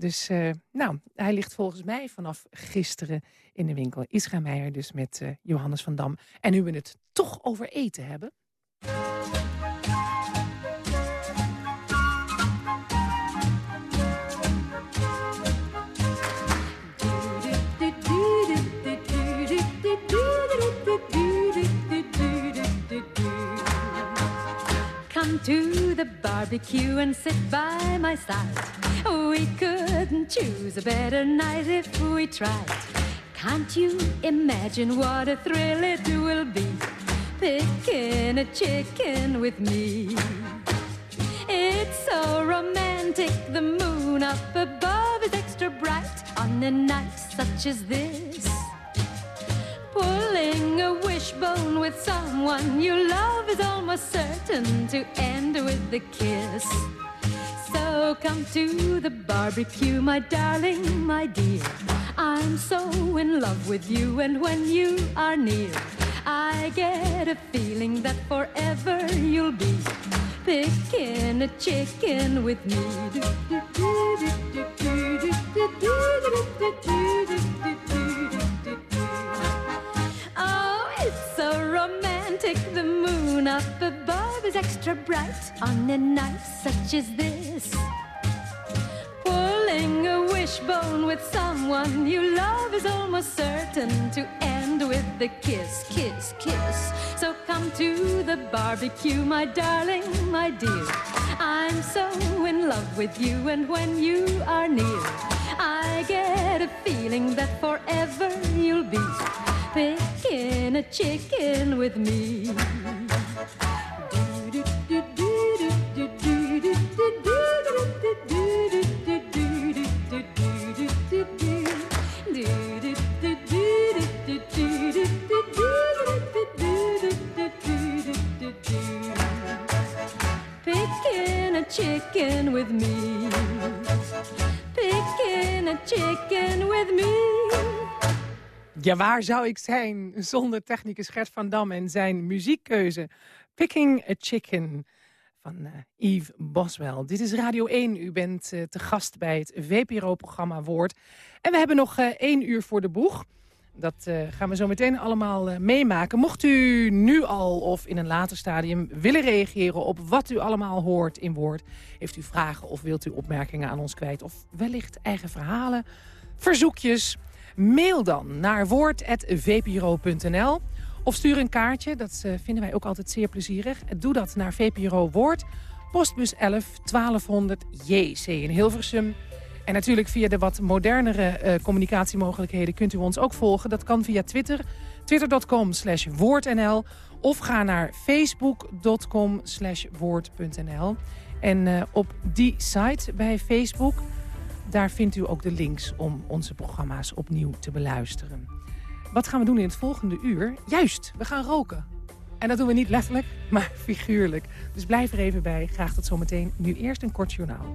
S3: Dus uh, nou, hij ligt volgens mij vanaf gisteren in de winkel. Isra Meijer dus met uh, Johannes van Dam. En nu we het toch over eten hebben...
S7: To the barbecue and sit by my side. Couldn't choose a better night if we tried. Can't you imagine what a thrill it will be? Picking a chicken with me. It's so romantic, the moon up above is extra bright on a night such as this. Pulling a wishbone with someone you love is almost certain to end with a kiss. Come to the barbecue, my darling, my dear. I'm so in love with you, and when you are near, I get a feeling that forever you'll be picking a chicken with me. Oh, it's so romantic, the moon up above is extra bright on a night such as this. Pulling a wishbone with someone you love is almost certain to end with the kiss, kiss, kiss. So come to the barbecue, my darling, my dear. I'm so in love with you, and when you are near, I get a feeling that forever you'll be picking a chicken with me. Chicken with me. Picking a chicken with me.
S3: Ja, waar zou ik zijn zonder technicus Gert van Dam en zijn muziekkeuze? Picking a Chicken van uh, Yves Boswell. Dit is Radio 1. U bent uh, te gast bij het VPRO-programma Woord. En we hebben nog uh, één uur voor de boeg. Dat gaan we zo meteen allemaal meemaken. Mocht u nu al of in een later stadium willen reageren op wat u allemaal hoort in Woord... heeft u vragen of wilt u opmerkingen aan ons kwijt... of wellicht eigen verhalen, verzoekjes... Mail dan naar woord.vpro.nl of stuur een kaartje, dat uh, vinden wij ook altijd zeer plezierig. Doe dat naar VPRO Woord, postbus 11 1200 JC in Hilversum. En natuurlijk via de wat modernere uh, communicatiemogelijkheden kunt u ons ook volgen. Dat kan via Twitter, twitter.com slash woordnl of ga naar facebook.com slash woord.nl. En uh, op die site bij Facebook daar vindt u ook de links om onze programma's opnieuw te beluisteren. Wat gaan we doen in het volgende uur? Juist, we gaan roken. En dat doen we niet letterlijk, maar <laughs> figuurlijk. Dus blijf er even bij. Graag tot zometeen. Nu eerst een kort journaal.